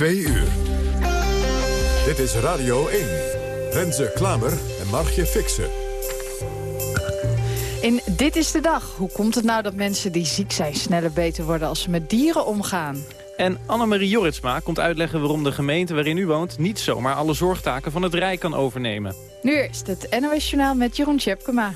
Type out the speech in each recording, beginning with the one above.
Twee uur. Dit is Radio 1. Renze Klamer en Margje Fixen. In Dit is de Dag. Hoe komt het nou dat mensen die ziek zijn sneller beter worden als ze met dieren omgaan? En Annemarie Jorritsma komt uitleggen waarom de gemeente waarin u woont... niet zomaar alle zorgtaken van het Rijk kan overnemen. Nu eerst het NOS Journaal met Jeroen Tjepkema.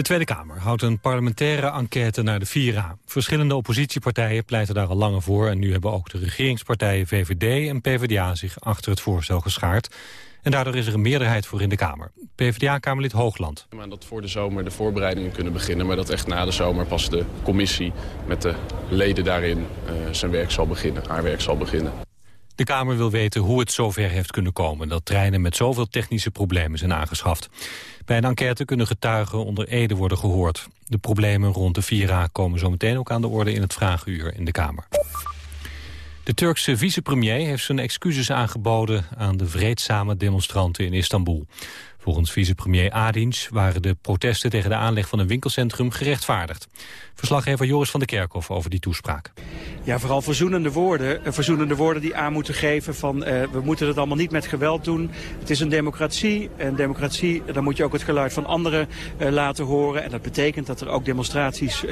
De Tweede Kamer houdt een parlementaire enquête naar de Vira. Verschillende oppositiepartijen pleiten daar al langer voor... en nu hebben ook de regeringspartijen VVD en PvdA zich achter het voorstel geschaard. En daardoor is er een meerderheid voor in de Kamer. PvdA-kamerlid Hoogland. Dat voor de zomer de voorbereidingen kunnen beginnen... maar dat echt na de zomer pas de commissie met de leden daarin uh, zijn werk zal beginnen, haar werk zal beginnen. De Kamer wil weten hoe het zover heeft kunnen komen... dat treinen met zoveel technische problemen zijn aangeschaft. Bij een enquête kunnen getuigen onder Ede worden gehoord. De problemen rond de Vira komen zometeen ook aan de orde... in het vragenuur in de Kamer. De Turkse vicepremier heeft zijn excuses aangeboden... aan de vreedzame demonstranten in Istanbul. Volgens vicepremier Adins waren de protesten tegen de aanleg van een winkelcentrum gerechtvaardigd. Verslaggever Joris van der Kerkhof over die toespraak. Ja, vooral verzoenende woorden. Eh, verzoenende woorden die aan moeten geven van uh, we moeten het allemaal niet met geweld doen. Het is een democratie. En democratie, dan moet je ook het geluid van anderen uh, laten horen. En dat betekent dat er ook demonstraties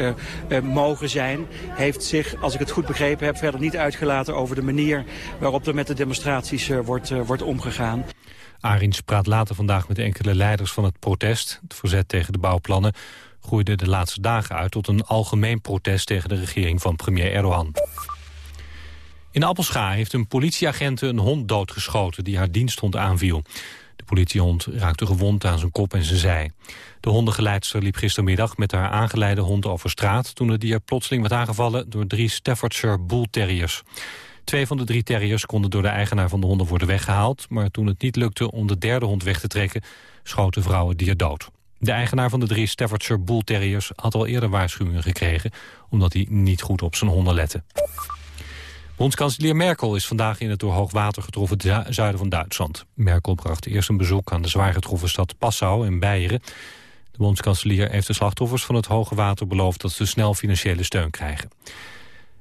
mogen zijn. Heeft zich, als ik het goed begrepen heb, verder niet uitgelaten over de manier waarop er met de demonstraties wordt, wordt omgegaan. Arins praat later vandaag met enkele leiders van het protest. Het verzet tegen de bouwplannen groeide de laatste dagen uit... tot een algemeen protest tegen de regering van premier Erdogan. In Appelscha heeft een politieagent een hond doodgeschoten... die haar diensthond aanviel. De politiehond raakte gewond aan zijn kop en zijn zij. De hondengeleidster liep gistermiddag met haar aangeleide hond over straat... toen het dier plotseling werd aangevallen door drie Staffordshire Bull Terriers. Twee van de drie terriers konden door de eigenaar van de honden worden weggehaald... maar toen het niet lukte om de derde hond weg te trekken... schoot de vrouw dier dood. De eigenaar van de drie Staffordshire Bull Terriers had al eerder waarschuwingen gekregen... omdat hij niet goed op zijn honden lette. Bondskanselier Merkel is vandaag in het door hoogwater getroffen zuiden van Duitsland. Merkel bracht eerst een bezoek aan de zwaar getroffen stad Passau in Beieren. De bondskanselier heeft de slachtoffers van het hoge water beloofd dat ze snel financiële steun krijgen.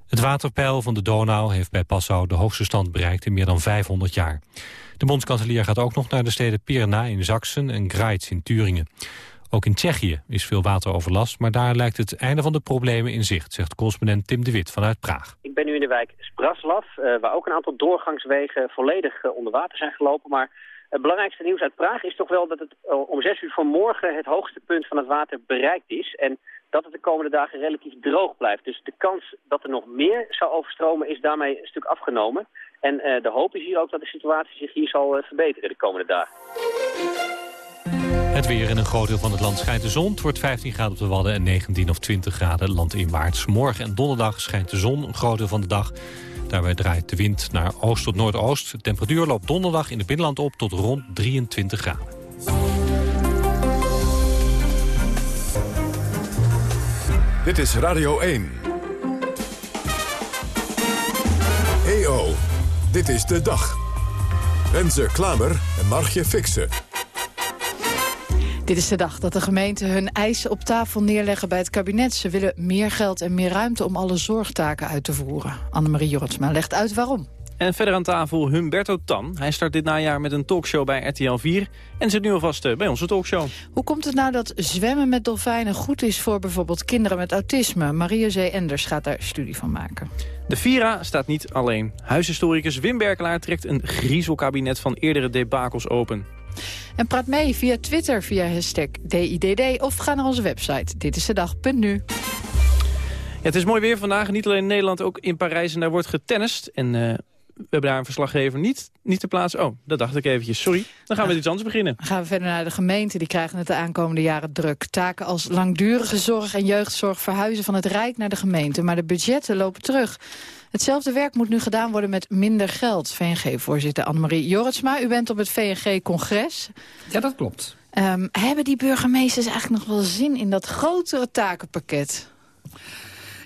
Het waterpeil van de Donau heeft bij Passau de hoogste stand bereikt in meer dan 500 jaar. De bondskanselier gaat ook nog naar de steden Pirna in Zaksen en Greiz in Turingen. Ook in Tsjechië is veel wateroverlast, maar daar lijkt het einde van de problemen in zicht, zegt correspondent Tim de Wit vanuit Praag. Ik ben nu in de wijk Spraslav, uh, waar ook een aantal doorgangswegen volledig uh, onder water zijn gelopen, maar het belangrijkste nieuws uit Praag is toch wel dat het uh, om zes uur vanmorgen het hoogste punt van het water bereikt is. En dat het de komende dagen relatief droog blijft. Dus de kans dat er nog meer zou overstromen is daarmee een stuk afgenomen. En uh, de hoop is hier ook dat de situatie zich hier zal uh, verbeteren de komende dagen. Het weer in een groot deel van het land schijnt de zon. Het wordt 15 graden op de Wadden en 19 of 20 graden landinwaarts. Morgen en donderdag schijnt de zon een groot deel van de dag. Daarbij draait de wind naar oost tot noordoost. De temperatuur loopt donderdag in het binnenland op tot rond 23 graden. Dit is Radio 1. EO, dit is de dag. Renze Klamer en Margje Fixen. Dit is de dag dat de gemeenten hun eisen op tafel neerleggen bij het kabinet. Ze willen meer geld en meer ruimte om alle zorgtaken uit te voeren. Annemarie Jortsma legt uit waarom. En verder aan tafel Humberto Tan. Hij start dit najaar met een talkshow bij RTL 4 en zit nu alvast eh, bij onze talkshow. Hoe komt het nou dat zwemmen met dolfijnen goed is voor bijvoorbeeld kinderen met autisme? Maria Zee Enders gaat daar studie van maken. De Vira staat niet alleen. Huishistoricus Wim Berkelaar trekt een griezelkabinet van eerdere debakels open. En praat mee via Twitter via hashtag DIDD of ga naar onze website Dit is de dag.nu. Ja, het is mooi weer vandaag, niet alleen in Nederland, ook in Parijs. En daar wordt getennist. En uh, we hebben daar een verslaggever niet, niet te plaatsen. Oh, dat dacht ik eventjes. Sorry. Dan gaan we met iets anders beginnen. Dan gaan we verder naar de gemeente. Die krijgen het de aankomende jaren druk. Taken als langdurige zorg en jeugdzorg verhuizen van het Rijk naar de gemeente. Maar de budgetten lopen terug. Hetzelfde werk moet nu gedaan worden met minder geld. VNG-voorzitter Annemarie Jorritsma, u bent op het VNG-congres. Ja, dat klopt. Um, hebben die burgemeesters eigenlijk nog wel zin in dat grotere takenpakket?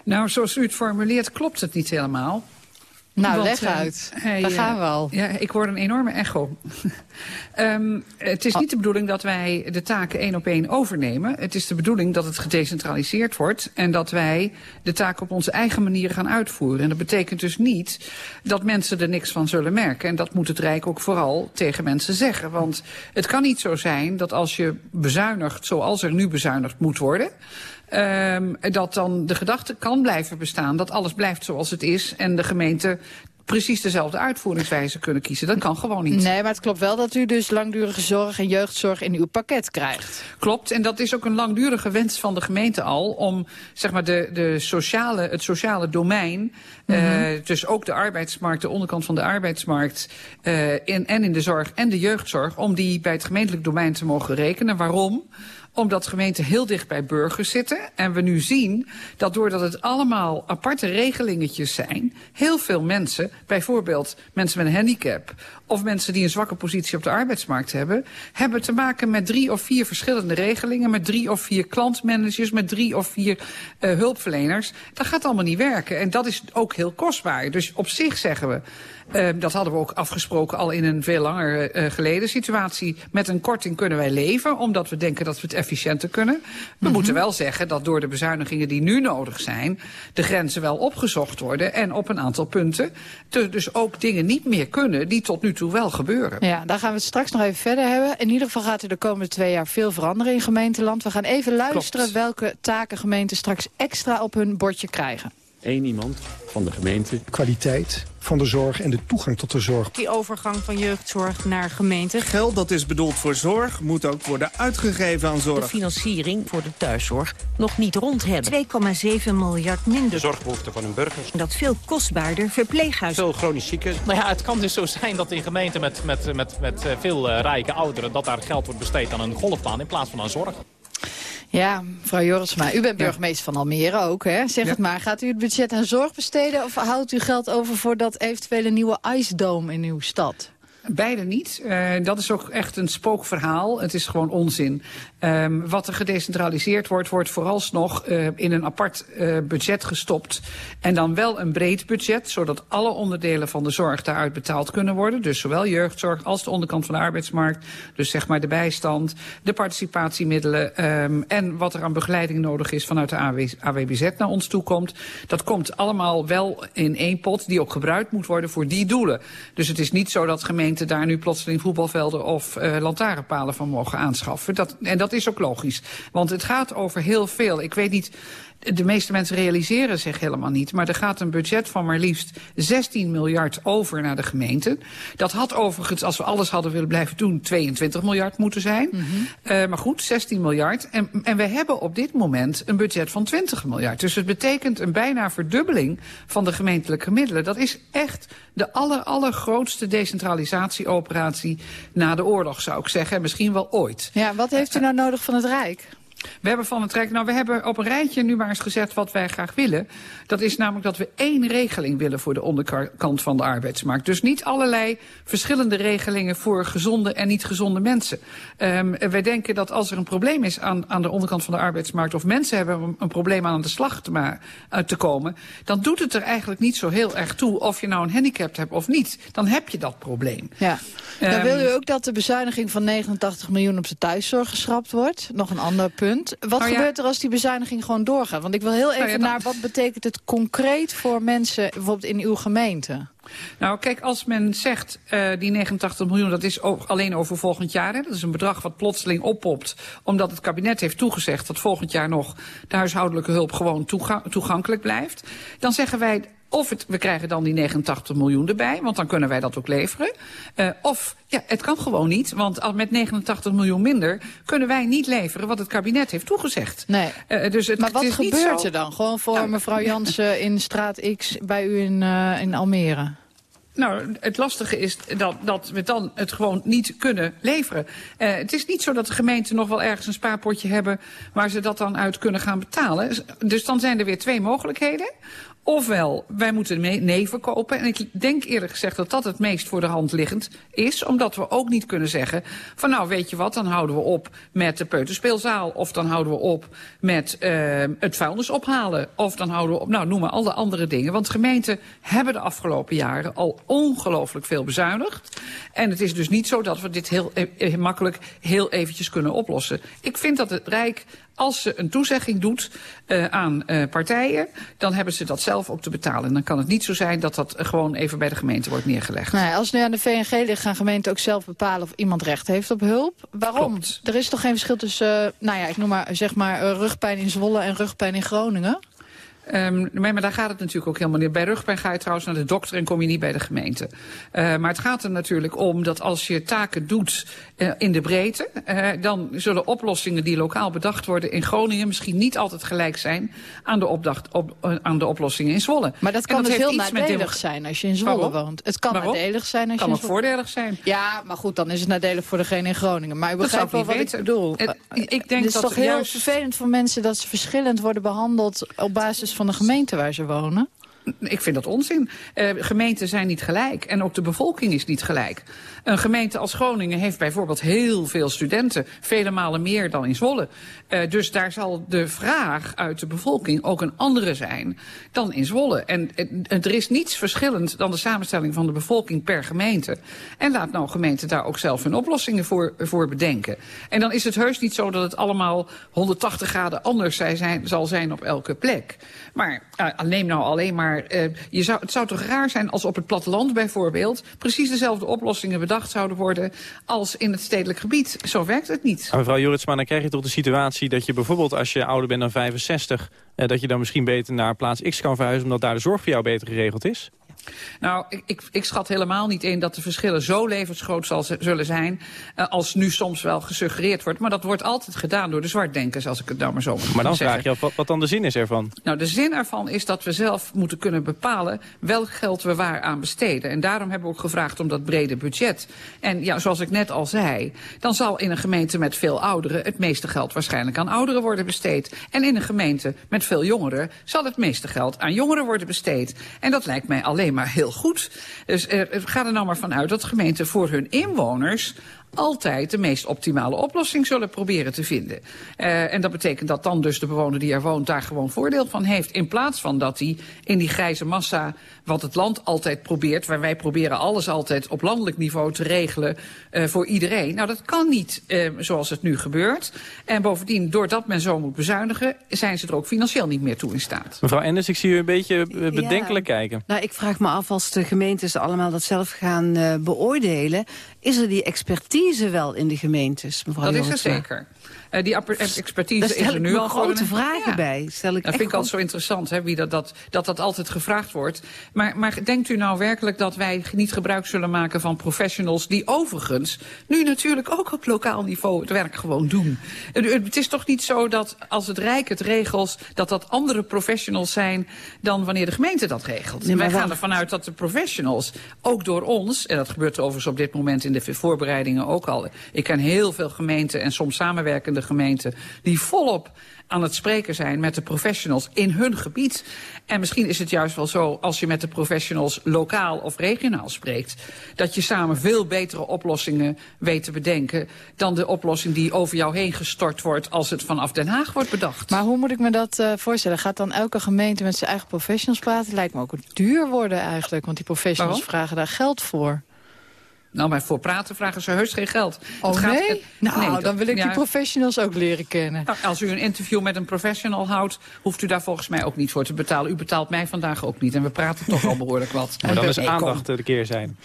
Nou, zoals u het formuleert klopt het niet helemaal. Nou, leg eh, uit. Daar gaan we al. Ja, ik hoor een enorme echo. um, het is niet de bedoeling dat wij de taken één op één overnemen. Het is de bedoeling dat het gedecentraliseerd wordt... en dat wij de taken op onze eigen manier gaan uitvoeren. En dat betekent dus niet dat mensen er niks van zullen merken. En dat moet het Rijk ook vooral tegen mensen zeggen. Want het kan niet zo zijn dat als je bezuinigt zoals er nu bezuinigd moet worden... Um, dat dan de gedachte kan blijven bestaan dat alles blijft zoals het is... en de gemeente precies dezelfde uitvoeringswijze kunnen kiezen. Dat kan gewoon niet. Nee, maar het klopt wel dat u dus langdurige zorg en jeugdzorg in uw pakket krijgt. Klopt, en dat is ook een langdurige wens van de gemeente al... om zeg maar, de, de sociale, het sociale domein, mm -hmm. uh, dus ook de arbeidsmarkt... de onderkant van de arbeidsmarkt uh, in, en in de zorg en de jeugdzorg... om die bij het gemeentelijk domein te mogen rekenen. Waarom? omdat gemeenten heel dicht bij burgers zitten. En we nu zien dat doordat het allemaal aparte regelingetjes zijn... heel veel mensen, bijvoorbeeld mensen met een handicap... of mensen die een zwakke positie op de arbeidsmarkt hebben... hebben te maken met drie of vier verschillende regelingen... met drie of vier klantmanagers, met drie of vier uh, hulpverleners. Dat gaat allemaal niet werken. En dat is ook heel kostbaar. Dus op zich zeggen we... Uh, dat hadden we ook afgesproken al in een veel langer uh, geleden situatie. Met een korting kunnen wij leven, omdat we denken dat we het efficiënter kunnen. We mm -hmm. moeten wel zeggen dat door de bezuinigingen die nu nodig zijn... de grenzen wel opgezocht worden en op een aantal punten... dus ook dingen niet meer kunnen die tot nu toe wel gebeuren. Ja, daar gaan we het straks nog even verder hebben. In ieder geval gaat er de komende twee jaar veel veranderen in gemeenteland. We gaan even luisteren Klopt. welke taken gemeenten straks extra op hun bordje krijgen. Eén iemand van de gemeente. Kwaliteit van de zorg en de toegang tot de zorg. Die overgang van jeugdzorg naar gemeente. Geld dat is bedoeld voor zorg moet ook worden uitgegeven aan zorg. De financiering voor de thuiszorg nog niet rond hebben. 2,7 miljard minder. De zorgbehoeften van hun burgers. Dat veel kostbaarder verpleeghuizen. Veel chronisch zieken. Nou ja, het kan dus zo zijn dat in gemeenten met, met, met, met veel uh, rijke ouderen... dat daar geld wordt besteed aan een golfbaan in plaats van aan zorg. Ja, mevrouw Jorisma, u bent burgemeester van Almere ook, hè? Zeg ja. het maar, gaat u het budget aan zorg besteden... of houdt u geld over voor dat eventuele nieuwe ijsdome in uw stad? Beide niet. Uh, dat is ook echt een spookverhaal. Het is gewoon onzin. Um, wat er gedecentraliseerd wordt, wordt vooralsnog uh, in een apart uh, budget gestopt. En dan wel een breed budget, zodat alle onderdelen van de zorg daaruit betaald kunnen worden. Dus zowel jeugdzorg als de onderkant van de arbeidsmarkt. Dus zeg maar de bijstand, de participatiemiddelen um, en wat er aan begeleiding nodig is vanuit de AWBZ naar ons toe komt. Dat komt allemaal wel in één pot die ook gebruikt moet worden voor die doelen. Dus het is niet zo dat gemeenten daar nu plotseling voetbalvelden of uh, lantaarnpalen van mogen aanschaffen. Dat, en dat is ook logisch. Want het gaat over heel veel. Ik weet niet de meeste mensen realiseren zich helemaal niet. Maar er gaat een budget van maar liefst 16 miljard over naar de gemeenten. Dat had overigens, als we alles hadden willen blijven doen, 22 miljard moeten zijn. Mm -hmm. uh, maar goed, 16 miljard. En, en we hebben op dit moment een budget van 20 miljard. Dus het betekent een bijna verdubbeling van de gemeentelijke middelen. Dat is echt de aller, allergrootste decentralisatieoperatie na de oorlog, zou ik zeggen. En misschien wel ooit. Ja, wat heeft u nou nodig van het Rijk? We hebben van het Rijk, nou we hebben op een rijtje nu maar eens gezegd wat wij graag willen. Dat is namelijk dat we één regeling willen voor de onderkant van de arbeidsmarkt. Dus niet allerlei verschillende regelingen voor gezonde en niet gezonde mensen. Um, wij denken dat als er een probleem is aan, aan de onderkant van de arbeidsmarkt... of mensen hebben een, een probleem aan de slag te, maar, uh, te komen... dan doet het er eigenlijk niet zo heel erg toe of je nou een handicap hebt of niet. Dan heb je dat probleem. Ja. Dan um, wil u ook dat de bezuiniging van 89 miljoen op de thuiszorg geschrapt wordt? Nog een ander punt. Wat oh, gebeurt er als die bezuiniging gewoon doorgaat? Want ik wil heel even nou ja, naar wat betekent het concreet voor mensen bijvoorbeeld in uw gemeente? Nou, kijk, als men zegt uh, die 89 miljoen, dat is ook alleen over volgend jaar. Hè? Dat is een bedrag wat plotseling oppopt, omdat het kabinet heeft toegezegd dat volgend jaar nog de huishoudelijke hulp gewoon toega toegankelijk blijft. Dan zeggen wij, of het, we krijgen dan die 89 miljoen erbij, want dan kunnen wij dat ook leveren. Uh, of, ja, het kan gewoon niet, want met 89 miljoen minder kunnen wij niet leveren wat het kabinet heeft toegezegd. Nee. Uh, dus het, maar wat het gebeurt er dan? Gewoon voor nou, mevrouw Jansen in straat X bij u in, uh, in Almere? Nou, het lastige is dat, dat we dan het gewoon niet kunnen leveren. Uh, het is niet zo dat de gemeenten nog wel ergens een spaarpotje hebben... waar ze dat dan uit kunnen gaan betalen. Dus dan zijn er weer twee mogelijkheden. Ofwel, wij moeten nee verkopen. En ik denk eerlijk gezegd dat dat het meest voor de hand liggend is. Omdat we ook niet kunnen zeggen van nou weet je wat, dan houden we op met de peuterspeelzaal. Of dan houden we op met uh, het vuilnis ophalen. Of dan houden we op, nou noem maar alle andere dingen. Want gemeenten hebben de afgelopen jaren al ongelooflijk veel bezuinigd. En het is dus niet zo dat we dit heel, heel makkelijk heel eventjes kunnen oplossen. Ik vind dat het Rijk als ze een toezegging doet uh, aan uh, partijen, dan hebben ze dat zelf ook te betalen. En dan kan het niet zo zijn dat dat gewoon even bij de gemeente wordt neergelegd. Nee, als het nu aan de VNG ligt, gaan gemeenten ook zelf bepalen of iemand recht heeft op hulp. Waarom? Klopt. Er is toch geen verschil tussen, uh, nou ja, ik noem maar, zeg maar rugpijn in Zwolle en rugpijn in Groningen? Um, maar, maar daar gaat het natuurlijk ook helemaal niet. Bij rugpijn ga je trouwens naar de dokter en kom je niet bij de gemeente. Uh, maar het gaat er natuurlijk om dat als je taken doet uh, in de breedte... Uh, dan zullen oplossingen die lokaal bedacht worden in Groningen... misschien niet altijd gelijk zijn aan de, opdacht, op, aan de oplossingen in Zwolle. Maar dat kan en dus heel nadelig zijn als je in Zwolle Waarom? woont. Het kan Waarom? nadelig zijn als kan je ook in Zwolle... voordelig zijn. Ja, maar goed, dan is het nadelig voor degene in Groningen. Maar u Dat zou begrijpt ik wel niet wat ik weten. bedoel. Het- ik denk het is dat toch heel juist- vervelend voor mensen dat ze verschillend worden behandeld... op basis van de gemeente waar ze wonen. Ik vind dat onzin. Uh, gemeenten zijn niet gelijk. En ook de bevolking is niet gelijk. Een gemeente als Groningen heeft bijvoorbeeld heel veel studenten. Vele malen meer dan in Zwolle. Uh, dus daar zal de vraag uit de bevolking ook een andere zijn dan in Zwolle. En er is niets verschillend dan de samenstelling van de bevolking per gemeente. En laat nou gemeenten daar ook zelf hun oplossingen voor, voor bedenken. En dan is het heus niet zo dat het allemaal 180 graden anders zal zijn op elke plek. Maar uh, neem nou alleen maar... Uh, je zou, het zou toch raar zijn als op het platteland bijvoorbeeld... precies dezelfde oplossingen bedacht zouden worden als in het stedelijk gebied. Zo werkt het niet. Maar mevrouw Joritsma, dan krijg je toch de situatie dat je bijvoorbeeld... als je ouder bent dan 65, eh, dat je dan misschien beter naar plaats X kan verhuizen... omdat daar de zorg voor jou beter geregeld is? Nou, ik, ik, ik schat helemaal niet in dat de verschillen zo levensgroot zal, zullen zijn... Uh, als nu soms wel gesuggereerd wordt. Maar dat wordt altijd gedaan door de zwartdenkers, als ik het nou maar zo moet Maar dan zeggen. vraag je af wat, wat dan de zin is ervan. Nou, de zin ervan is dat we zelf moeten kunnen bepalen welk geld we waar aan besteden. En daarom hebben we ook gevraagd om dat brede budget. En ja, zoals ik net al zei, dan zal in een gemeente met veel ouderen het meeste geld waarschijnlijk aan ouderen worden besteed. En in een gemeente met veel jongeren zal het meeste geld aan jongeren worden besteed. En dat lijkt mij alleen maar heel goed. Dus er, ga er nou maar vanuit dat gemeenten voor hun inwoners altijd de meest optimale oplossing zullen proberen te vinden. Uh, en dat betekent dat dan dus de bewoner die er woont daar gewoon voordeel van heeft. In plaats van dat hij in die grijze massa, wat het land altijd probeert... waar wij proberen alles altijd op landelijk niveau te regelen uh, voor iedereen. Nou, dat kan niet uh, zoals het nu gebeurt. En bovendien, doordat men zo moet bezuinigen... zijn ze er ook financieel niet meer toe in staat. Mevrouw Enders, ik zie u een beetje bedenkelijk ja. kijken. Nou, ik vraag me af, als de gemeentes allemaal dat zelf gaan uh, beoordelen... is er die expertise wel in de gemeentes, mevrouw Dat is er zeker. Uh, die expertise Daar stel is er nu al grote vragen ja. bij. Stel ik dat vind ik altijd zo interessant, hè, wie dat, dat, dat dat altijd gevraagd wordt. Maar, maar denkt u nou werkelijk dat wij niet gebruik zullen maken van professionals... die overigens nu natuurlijk ook op lokaal niveau het werk gewoon doen? Het is toch niet zo dat als het Rijk het regelt... dat dat andere professionals zijn dan wanneer de gemeente dat regelt? Nee, wij gaan ervan uit dat de professionals, ook door ons... en dat gebeurt overigens op dit moment in de voorbereidingen ook al... ik ken heel veel gemeenten en soms samenwerkende gemeenten... die volop aan het spreken zijn met de professionals in hun gebied. En misschien is het juist wel zo, als je met de professionals lokaal of regionaal spreekt... dat je samen veel betere oplossingen weet te bedenken... dan de oplossing die over jou heen gestort wordt als het vanaf Den Haag wordt bedacht. Maar hoe moet ik me dat uh, voorstellen? Gaat dan elke gemeente met zijn eigen professionals praten? Lijkt me ook duur worden eigenlijk, want die professionals Waarom? vragen daar geld voor. Nou, maar voor praten vragen ze heus geen geld. Oh Het gaat- nee? het- nou, nee, dat- dan wil ik ja. die professionals ook leren kennen. Nou, als u een interview met een professional houdt, hoeft u daar volgens mij ook niet voor te betalen. U betaalt mij vandaag ook niet en we praten toch al behoorlijk wat. Maar dan is aandacht de keer zijn.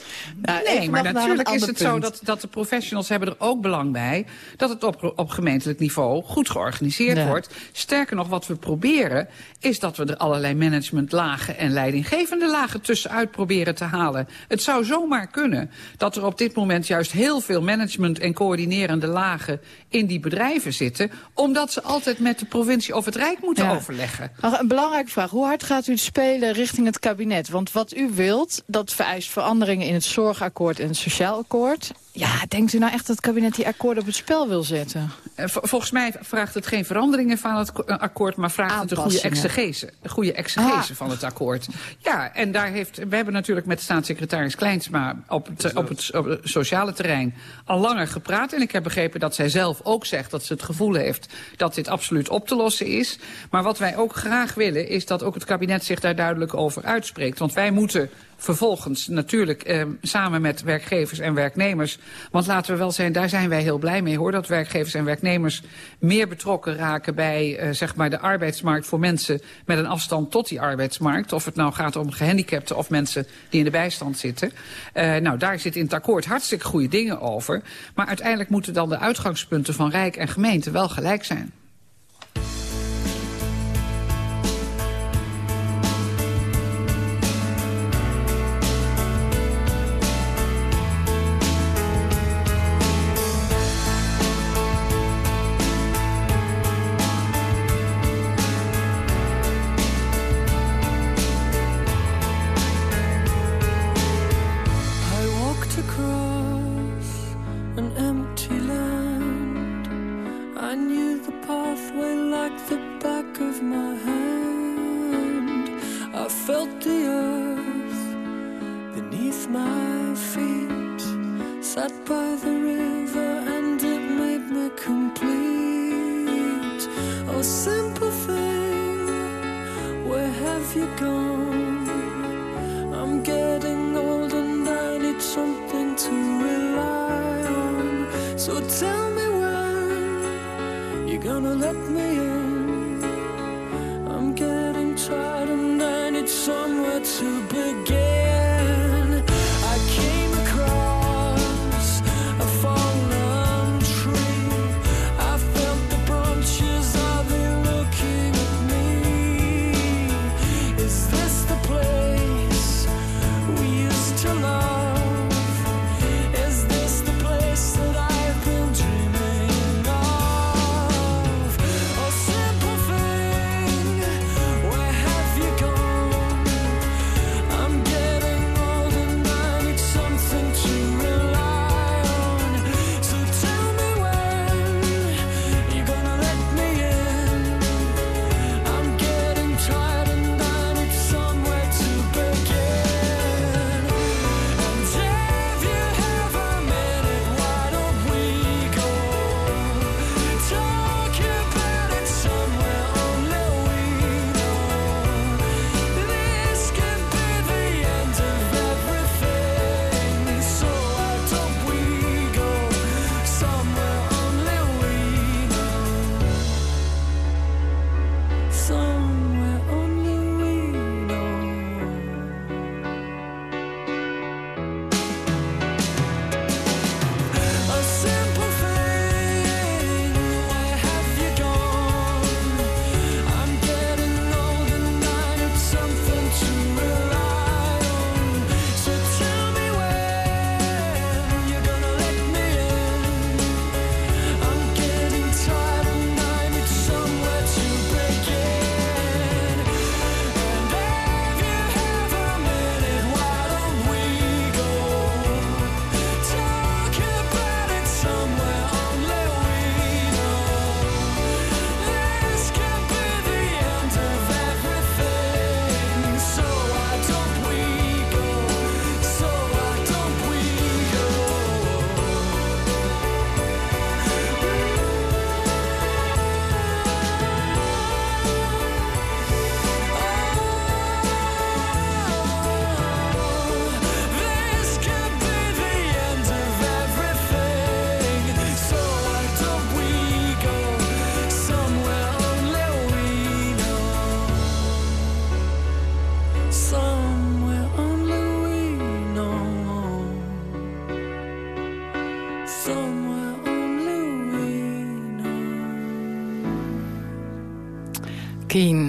Nou, Nee, maar natuurlijk is het zo dat, dat de professionals hebben er ook belang bij... dat het op, op gemeentelijk niveau goed georganiseerd Ja. wordt. Sterker nog, wat we proberen is dat we er allerlei managementlagen... en leidinggevende lagen tussenuit proberen te halen. Het zou zomaar kunnen dat er op dit moment juist heel veel management... en coördinerende lagen in die bedrijven zitten... omdat ze altijd met de provincie of het Rijk moeten Ja. overleggen. Een belangrijke vraag. Hoe hard gaat u spelen richting het kabinet? Want wat u wilt, dat vereist veranderingen in het zorgakkoord en het sociaal akkoord. Ja, denkt u nou echt dat het kabinet die akkoorden op het spel wil zetten? Uh, volgens mij vraagt het geen veranderingen van het eh, akkoord... maar vraagt het een goede exegese, een goede exegese ah. van het akkoord. Ja, en daar heeft, we hebben natuurlijk met staatssecretaris Kleinsma... op het, op het, op het sociale terrein al langer gepraat. En ik heb begrepen dat zij zelf ook zegt dat ze het gevoel heeft... dat dit absoluut op te lossen is. Maar wat wij ook graag willen is dat ook het kabinet zich daar duidelijk over uitspreekt. Want wij moeten vervolgens natuurlijk eh, samen met werkgevers en werknemers... want laten we wel zijn, daar zijn wij heel blij mee hoor... dat werkgevers en werknemers meer betrokken raken bij eh, zeg maar de arbeidsmarkt... voor mensen met een afstand tot die arbeidsmarkt. Of het nou gaat om gehandicapten of mensen die in de bijstand zitten. Uh, nou, daar zit in het akkoord hartstikke goede dingen over. Maar uiteindelijk moeten dan de uitgangspunten van Rijk en gemeente wel gelijk zijn.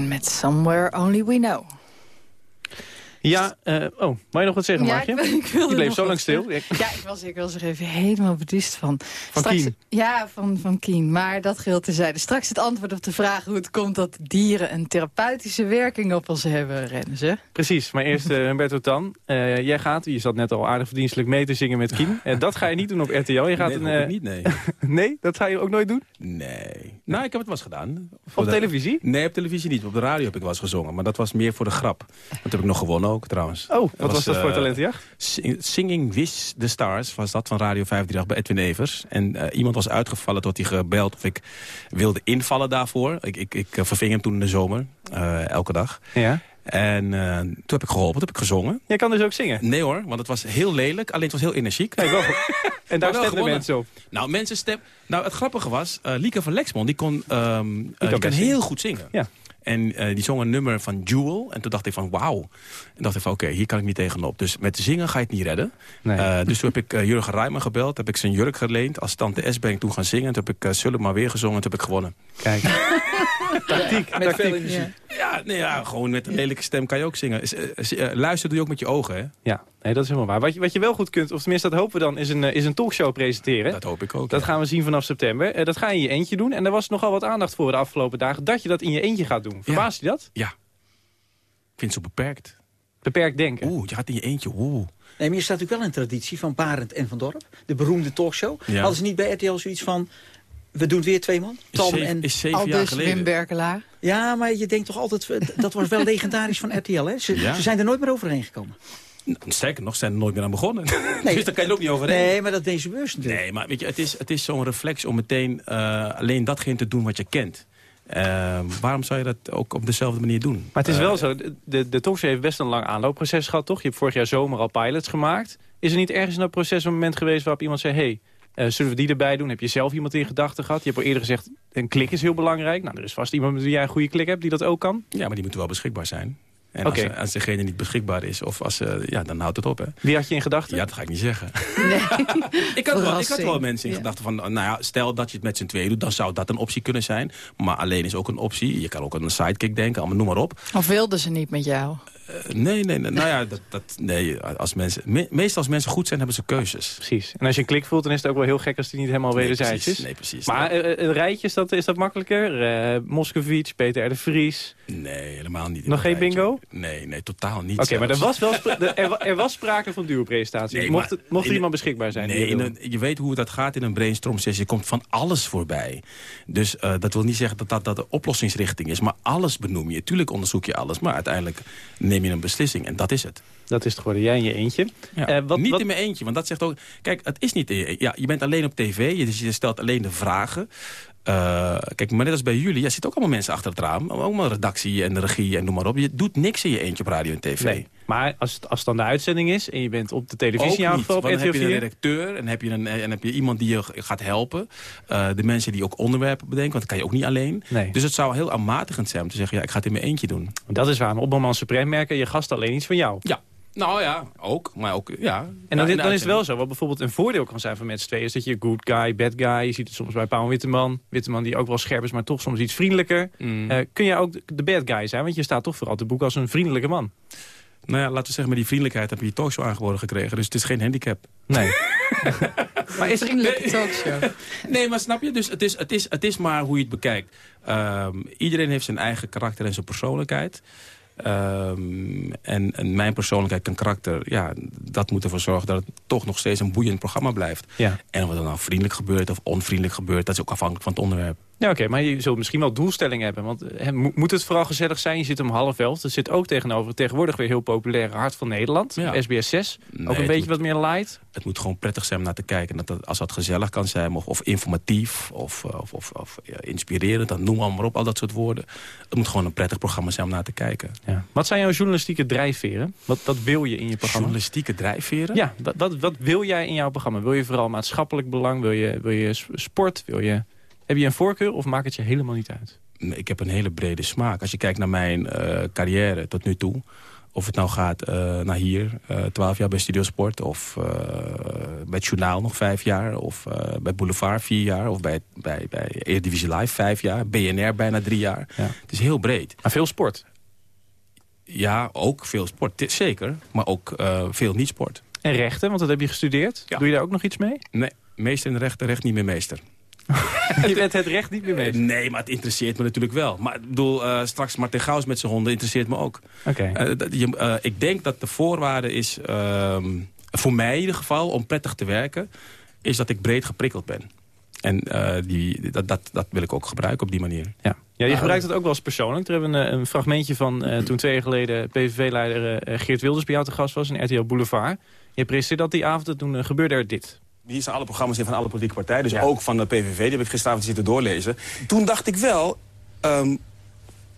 Met Somewhere Only We Know. Ja, uh, oh, mag je nog wat zeggen, ja? Ik, ik Je bleef zo lang stil. Ja, ik was, ik was er even helemaal bedust van. Van Straks, Kien? Ja, van, van Kien. Maar dat geldt tezijde. Straks het antwoord op de vraag hoe het komt dat dieren een therapeutische werking op ons hebben, rennen ze. Precies, maar eerst uh, Humberto Tan. Uh, jij gaat, je zat net al aardig verdienstelijk mee te zingen met Kien. En dat ga je niet doen op RTL. Je gaat nee, een, niet, nee. nee, dat ga je ook nooit doen? Nee. Nou, ik heb het wel eens gedaan. Op de... televisie? Nee, op televisie niet. Op de radio heb ik wel eens gezongen. Maar dat was meer voor de grap. Dat heb ik nog gewonnen ook, trouwens. Oh, wat was, dat voor talentenjacht? Singing Wish the Stars was dat van Radio 538 bij Edwin Evers. En uh, iemand was uitgevallen tot hij gebeld of ik wilde invallen daarvoor. Ik, ik, ik uh, verving hem toen in de zomer, elke dag. Ja. En uh, toen heb ik geholpen, toen heb ik gezongen. Jij kan dus ook zingen? Nee hoor, want het was heel lelijk, alleen het was heel energiek. Kijk, wel. en daar stemden mensen op? Nou, mensen stem... Nou, het grappige was, uh, Lieke van Lexmond, die kon, um, die kan, die kan heel goed zingen. Ja. En uh, die zong een nummer van Jewel. En toen dacht ik van wauw. En dacht ik van oké, okay, hier kan ik niet tegenop. Dus met zingen ga je het niet redden. Nee. Uh, dus toen heb ik uh, Jurgen Rijmer gebeld. Heb ik zijn jurk geleend. Als tante S ben ik toen gaan zingen. Toen heb ik uh, Zullen maar weer gezongen. Toen heb ik gewonnen. Kijk. tactiek. Met tactiek. Ja. Nee, ja, gewoon met een lelijke stem kan je ook zingen. luister doe je ook met je ogen, hè? Ja, nee, dat is helemaal waar. Wat je, wat je wel goed kunt, of tenminste dat hopen we dan, is een, is een talkshow presenteren. Dat hoop ik ook. Dat ja. gaan we zien vanaf september. dat ga je in je eentje doen. En er was nogal wat aandacht voor de afgelopen dagen dat je dat in je eentje gaat doen. Verbaast je dat? Ja. Ik vind het zo beperkt. Beperkt denken? Oeh, je gaat in je eentje, oeh. Nee, maar je staat natuurlijk wel in traditie van Barend en Van Dorp. De beroemde talkshow. Ja. Hadden ze niet bij RTL zoiets van... We doen het weer twee man. Tom is en is zeven Aldus jaar geleden. Wim Berkelaar. Ja, maar je denkt toch altijd... Dat was wel legendarisch van RTL, hè? Ze, ja. ze zijn er nooit meer overheen gekomen. Sterker nog, zijn er nooit meer aan begonnen. Nee. dus daar kan je ook niet over Nee, maar dat deze beurs natuurlijk. Nee, maar weet je, het is, het is zo'n reflex om meteen uh, alleen datgene te doen wat je kent. Uh, waarom zou je dat ook op dezelfde manier doen? Maar het is wel uh, zo, de, de talkshow heeft best een lang aanloopproces gehad, toch? Je hebt vorig jaar zomer al pilots gemaakt. Is er niet ergens in dat proces een moment geweest waarop iemand zei... Hey, zullen we die erbij doen? Heb je zelf iemand in gedachten gehad? Je hebt al eerder gezegd, een klik is heel belangrijk. Nou, er is vast iemand met wie jij een goede klik hebt die dat ook kan. Ja, maar die moeten wel beschikbaar zijn. En okay. als, als degene niet beschikbaar is, of als, uh, ja, dan houdt het op. Hè. Wie had je in gedachten? Ja, dat ga ik niet zeggen. Nee. ik, had wel, ik had wel mensen in ja. gedachten van, nou ja, stel dat je het met z'n tweeën doet, dan zou dat een optie kunnen zijn. Maar alleen is ook een optie. Je kan ook aan een sidekick denken, allemaal noem maar op. Of wilden ze niet met jou? Uh, nee, nee, nee, nou ja, dat, dat, nee als mensen, me, meestal als mensen goed zijn, hebben ze keuzes. Precies. En als je een klik voelt, dan is het ook wel heel gek als die niet helemaal nee, wederzijds precies, is. Nee, precies. Maar uh, een rijtje, is dat, is dat makkelijker? Uh, Moscovici, Peter R. de Vries? Nee, helemaal niet. Nog geen bingo? Nee, nee, totaal niet. Oké, okay, maar er was, wel er, er, was sprake van duurpresentaties. Nee, mocht, mocht er iemand beschikbaar zijn? Nee, een, je weet hoe dat gaat in een brainstorm sessie. Je komt van alles voorbij. Dus uh, dat wil niet zeggen dat dat, dat de oplossingsrichting is. Maar alles benoem je. Tuurlijk onderzoek je alles. Maar uiteindelijk neem je een beslissing. En dat is het. Dat is het geworden. Jij in je eentje. Ja, uh, wat, niet wat... in mijn eentje. Want dat zegt ook... Kijk, het is niet... Ja, je bent alleen op tv. Je stelt alleen de vragen. Uh, kijk, maar net als bij jullie, je zit ook allemaal mensen achter het raam. Ook maar redactie en de regie en noem maar op. Je doet niks in je eentje op radio en tv. Nee, maar als het, als het dan de uitzending is en je bent op de televisie aangevallen op dan heb je een 4? redacteur en heb je, een, en heb je iemand die je gaat helpen. Uh, de mensen die ook onderwerpen bedenken, want dat kan je ook niet alleen. Nee. Dus het zou heel aanmatigend zijn om te zeggen, ja, ik ga het in mijn eentje doen. Dat is waar, een Opperman Supreme merken, je gast alleen iets van jou. Ja. Nou ja, ook. Maar ook, ja. En dan, ja, dan is het wel zo, wat bijvoorbeeld een voordeel kan zijn van met z'n tweeën... is dat je good guy, bad guy, je ziet het soms bij Paul Witteman. Witteman die ook wel scherp is, maar toch soms iets vriendelijker. Mm. Uh, kun je ook de bad guy zijn? Want je staat toch vooral te boek als een vriendelijke man. Nou ja, laten we zeggen, met die vriendelijkheid heb je je talkshow aangeboden gekregen. Dus het is geen handicap. Nee. maar is vriendelijke talkshow. Nee, maar snap je? Dus het is, het is, het is maar hoe je het bekijkt. Um, iedereen heeft zijn eigen karakter en zijn persoonlijkheid. Um, en, en, mijn persoonlijkheid en karakter, ja, dat moet ervoor zorgen dat het toch nog steeds een boeiend programma blijft. Ja. En wat er nou vriendelijk gebeurt of onvriendelijk gebeurt, dat is ook afhankelijk van het onderwerp. Ja, oké, okay, maar je zult misschien wel doelstellingen hebben. Want he, moet het vooral gezellig zijn? Je zit om half elf. Er zit ook tegenover tegenwoordig weer heel populaire Hart van Nederland. Ja. SBS 6. Nee, ook een beetje moet, wat meer light. Het moet gewoon prettig zijn om naar te kijken. Dat, dat, als dat gezellig kan zijn, of, of informatief, of, of, of, of ja, inspirerend, dan noem maar op, al dat soort woorden. Het moet gewoon een prettig programma zijn om naar te kijken. Ja. Wat zijn jouw journalistieke drijfveren? Wat, wat wil je in je programma? Journalistieke drijfveren? Ja, wat, wat, wat wil jij in jouw programma? Wil je vooral maatschappelijk belang? Wil je, wil je sport? Wil je... Heb je een voorkeur of maakt het je helemaal niet uit? Ik heb een hele brede smaak. Als je kijkt naar mijn uh, carrière tot nu toe... of het nou gaat uh, naar hier, twaalf uh, jaar bij Studiosport... of bij het Journaal nog vijf jaar... of bij Boulevard vier jaar... of bij, bij, bij Eredivisie Live vijf jaar... BNR bijna drie jaar. Ja. Het is heel breed. Maar veel sport? Ja, ook veel sport, zeker. Maar ook eh, veel niet-sport. En rechten, want dat heb je gestudeerd. Doe je daar ook nog iets mee? Nee, meester in rechten, recht niet meer meester. je bent het recht niet meer mee. Nee, maar het interesseert me natuurlijk wel. Maar ik bedoel, eh, straks Martin Gauws met zijn honden interesseert me ook. Oké. Eh, eh, ik denk dat de voorwaarde is, ehm, voor mij in ieder geval, om prettig te werken... is dat ik breed geprikkeld ben. En eh, die, dat, dat, dat wil ik ook gebruiken op die manier. Ja. Ja, je gebruikt het ook wel eens persoonlijk. Er hebben we een, een fragmentje van eh, toen twee jaar geleden PVV-leider Geert Wilders bij jou te gast was in RTL Boulevard. Je presenteerde dat die avond en toen gebeurde er dit. Hier staan alle programma's in van alle politieke partijen. Dus ook van de PVV. Die heb ik gisteravond zitten doorlezen. Toen dacht ik wel, ehm,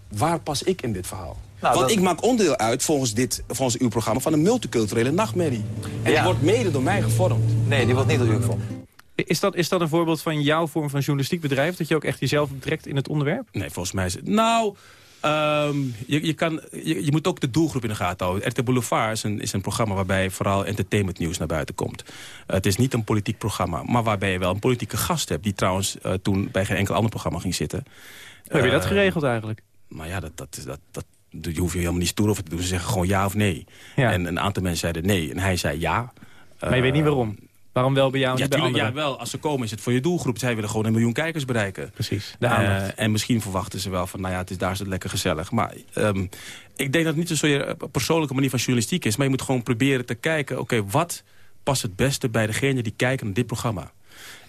waar pas ik in dit verhaal? Nou, Want dat- ik maak onderdeel uit, volgens, dit, volgens uw programma... van een multiculturele nachtmerrie. En die wordt mede door mij gevormd. Nee, die wordt niet door u gevonden. Is dat, is dat een voorbeeld van jouw vorm van journalistiek bedrijf? Dat je ook echt jezelf betrekt in het onderwerp? Nee, volgens mij is het... Nou, ehm, je, je, kan, je, je moet ook de doelgroep in de gaten houden. RT Boulevard is een, is een programma waarbij vooral entertainmentnieuws naar buiten komt. Eh, het is niet een politiek programma, maar waarbij je wel een politieke gast hebt... die trouwens eh, toen bij geen enkel ander programma ging zitten. Hoe heb je dat Eh, geregeld eigenlijk? Maar ja, dat, dat, dat, dat, je hoeft je helemaal niet stoer over te doen. Ze zeggen gewoon ja of nee. Ja. En een aantal mensen zeiden nee. En hij zei ja. Maar je weet niet waarom. Waarom wel bij jou en Ja, bij anderen? ja, wel. Als ze komen is het voor je doelgroep. Zij willen gewoon een miljoen kijkers bereiken. Precies, Eh, en misschien verwachten ze wel van, nou ja, het is, daar is het lekker gezellig. Maar ehm, ik denk dat het niet zozeer een persoonlijke manier van journalistiek is. Maar je moet gewoon proberen te kijken, oké, wat past het beste bij degene die kijken naar dit programma?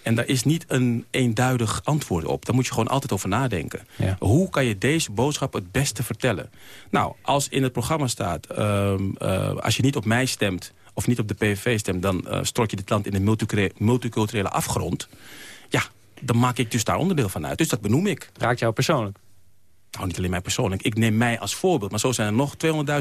En daar is niet een eenduidig antwoord op. Daar moet je gewoon altijd over nadenken. Ja. Hoe kan je deze boodschap het beste vertellen? Nou, als in het programma staat... ehm, eh, als je niet op mij stemt of niet op de PVV stemt... dan eh stort je dit land in een multiculturele afgrond. Ja, dan maak ik dus daar onderdeel van uit. Dus dat benoem ik. Raakt jou persoonlijk? Nou, niet alleen mij persoonlijk. Ik neem mij als voorbeeld. Maar zo zijn er nog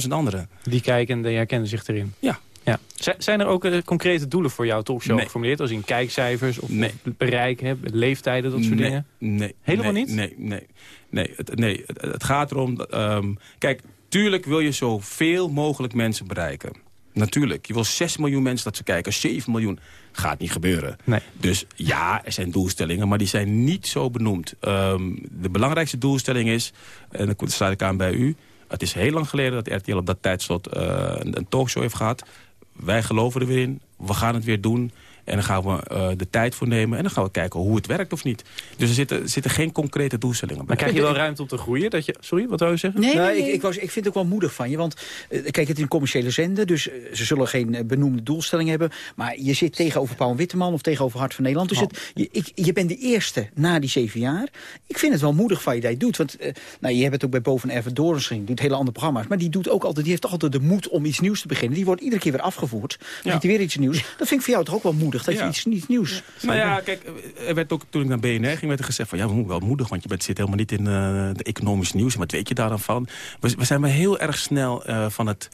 200.000 anderen. Die kijken en die herkennen zich erin. Ja. ja. Zijn er ook eh, concrete doelen voor jouw talkshow Nee. geformuleerd? Als in kijkcijfers of, Nee. of bereik, hè, leeftijden, dat soort nee, dingen? Nee. Helemaal nee, niet? Nee, nee. Nee, het, nee, het, het gaat erom... Ehm, kijk, tuurlijk wil je zoveel mogelijk mensen bereiken. Natuurlijk. Je wil 6 miljoen mensen dat ze kijken. 7 miljoen. Gaat niet gebeuren. Nee. Dus ja, er zijn doelstellingen, maar die zijn niet zo benoemd. Ehm, de belangrijkste doelstelling is, en dan sluit ik aan bij u... het is heel lang geleden dat RTL op dat tijdslot eh, een, een talkshow heeft gehad. Wij geloven er weer in. We gaan het weer doen. En dan gaan we eh, de tijd voor nemen. En dan gaan we kijken hoe het werkt of niet. Dus er zitten, zitten geen concrete doelstellingen bij. Maar krijg je wel ruimte om te groeien? Dat je, sorry, wat wou je zeggen? nou, Ik, ik, was, ik vind het ook wel moedig van je. Want eh, kijk, het is een commerciële zender. Dus eh, ze zullen geen benoemde doelstelling hebben. Maar je zit tegenover Paul Witteman of tegenover Hart van Nederland. Dus het, je, ik, je bent de eerste na die zeven jaar. Ik vind het wel moedig van je dat je doet. Want nou, je hebt het ook bij Boven Erven Dorens gezien. doet hele andere programma's. Maar die, doet ook altijd, die heeft toch altijd de moed om iets nieuws te beginnen. Die wordt iedere keer weer afgevoerd. Dan Ja. er weer iets nieuws. Dat vind ik voor jou toch ook wel moedig. Dat Ja. je iets, iets nieuws... Nou ja, kijk, er werd ook toen ik naar BNR ging, werd er gezegd van ja, we moeten wel moedig, want je bent, zit helemaal niet in eh, de economisch nieuws. Wat weet je daar dan van? We, we zijn wel heel erg snel eh, van het,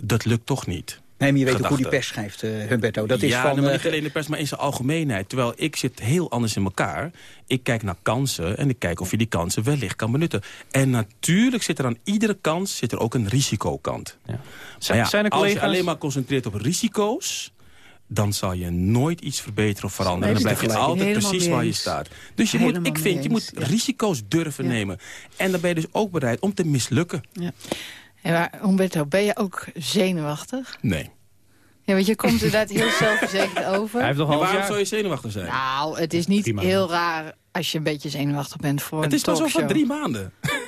dat lukt toch niet. Nee, maar je weet ook hoe die pers schrijft, eh, Humberto. Dat is ja, van... nee, maar niet alleen de pers, maar in zijn algemeenheid. Terwijl ik zit heel anders in elkaar. Ik kijk naar kansen en ik kijk of je die kansen wellicht kan benutten. En natuurlijk zit er aan iedere kans zit er ook een risicokant. Ja. Maar Zijn, ja, zijn er Als je alleen maar concentreert op risico's dan zal je nooit iets verbeteren of veranderen. Dan dat blijf je altijd Helemaal precies waar je staat. Dus je moet, ik vind, je moet ja. risico's durven Ja. nemen. En dan ben je dus ook bereid om te mislukken. Ja, maar Humberto, ben je ook zenuwachtig? Nee. Ja, want je komt inderdaad heel zelfverzekerd over. Hij heeft nog waarom jaar. zou je zenuwachtig zijn? Nou, het is niet Prima. heel raar als je een beetje zenuwachtig bent voor het een is pas over drie maanden.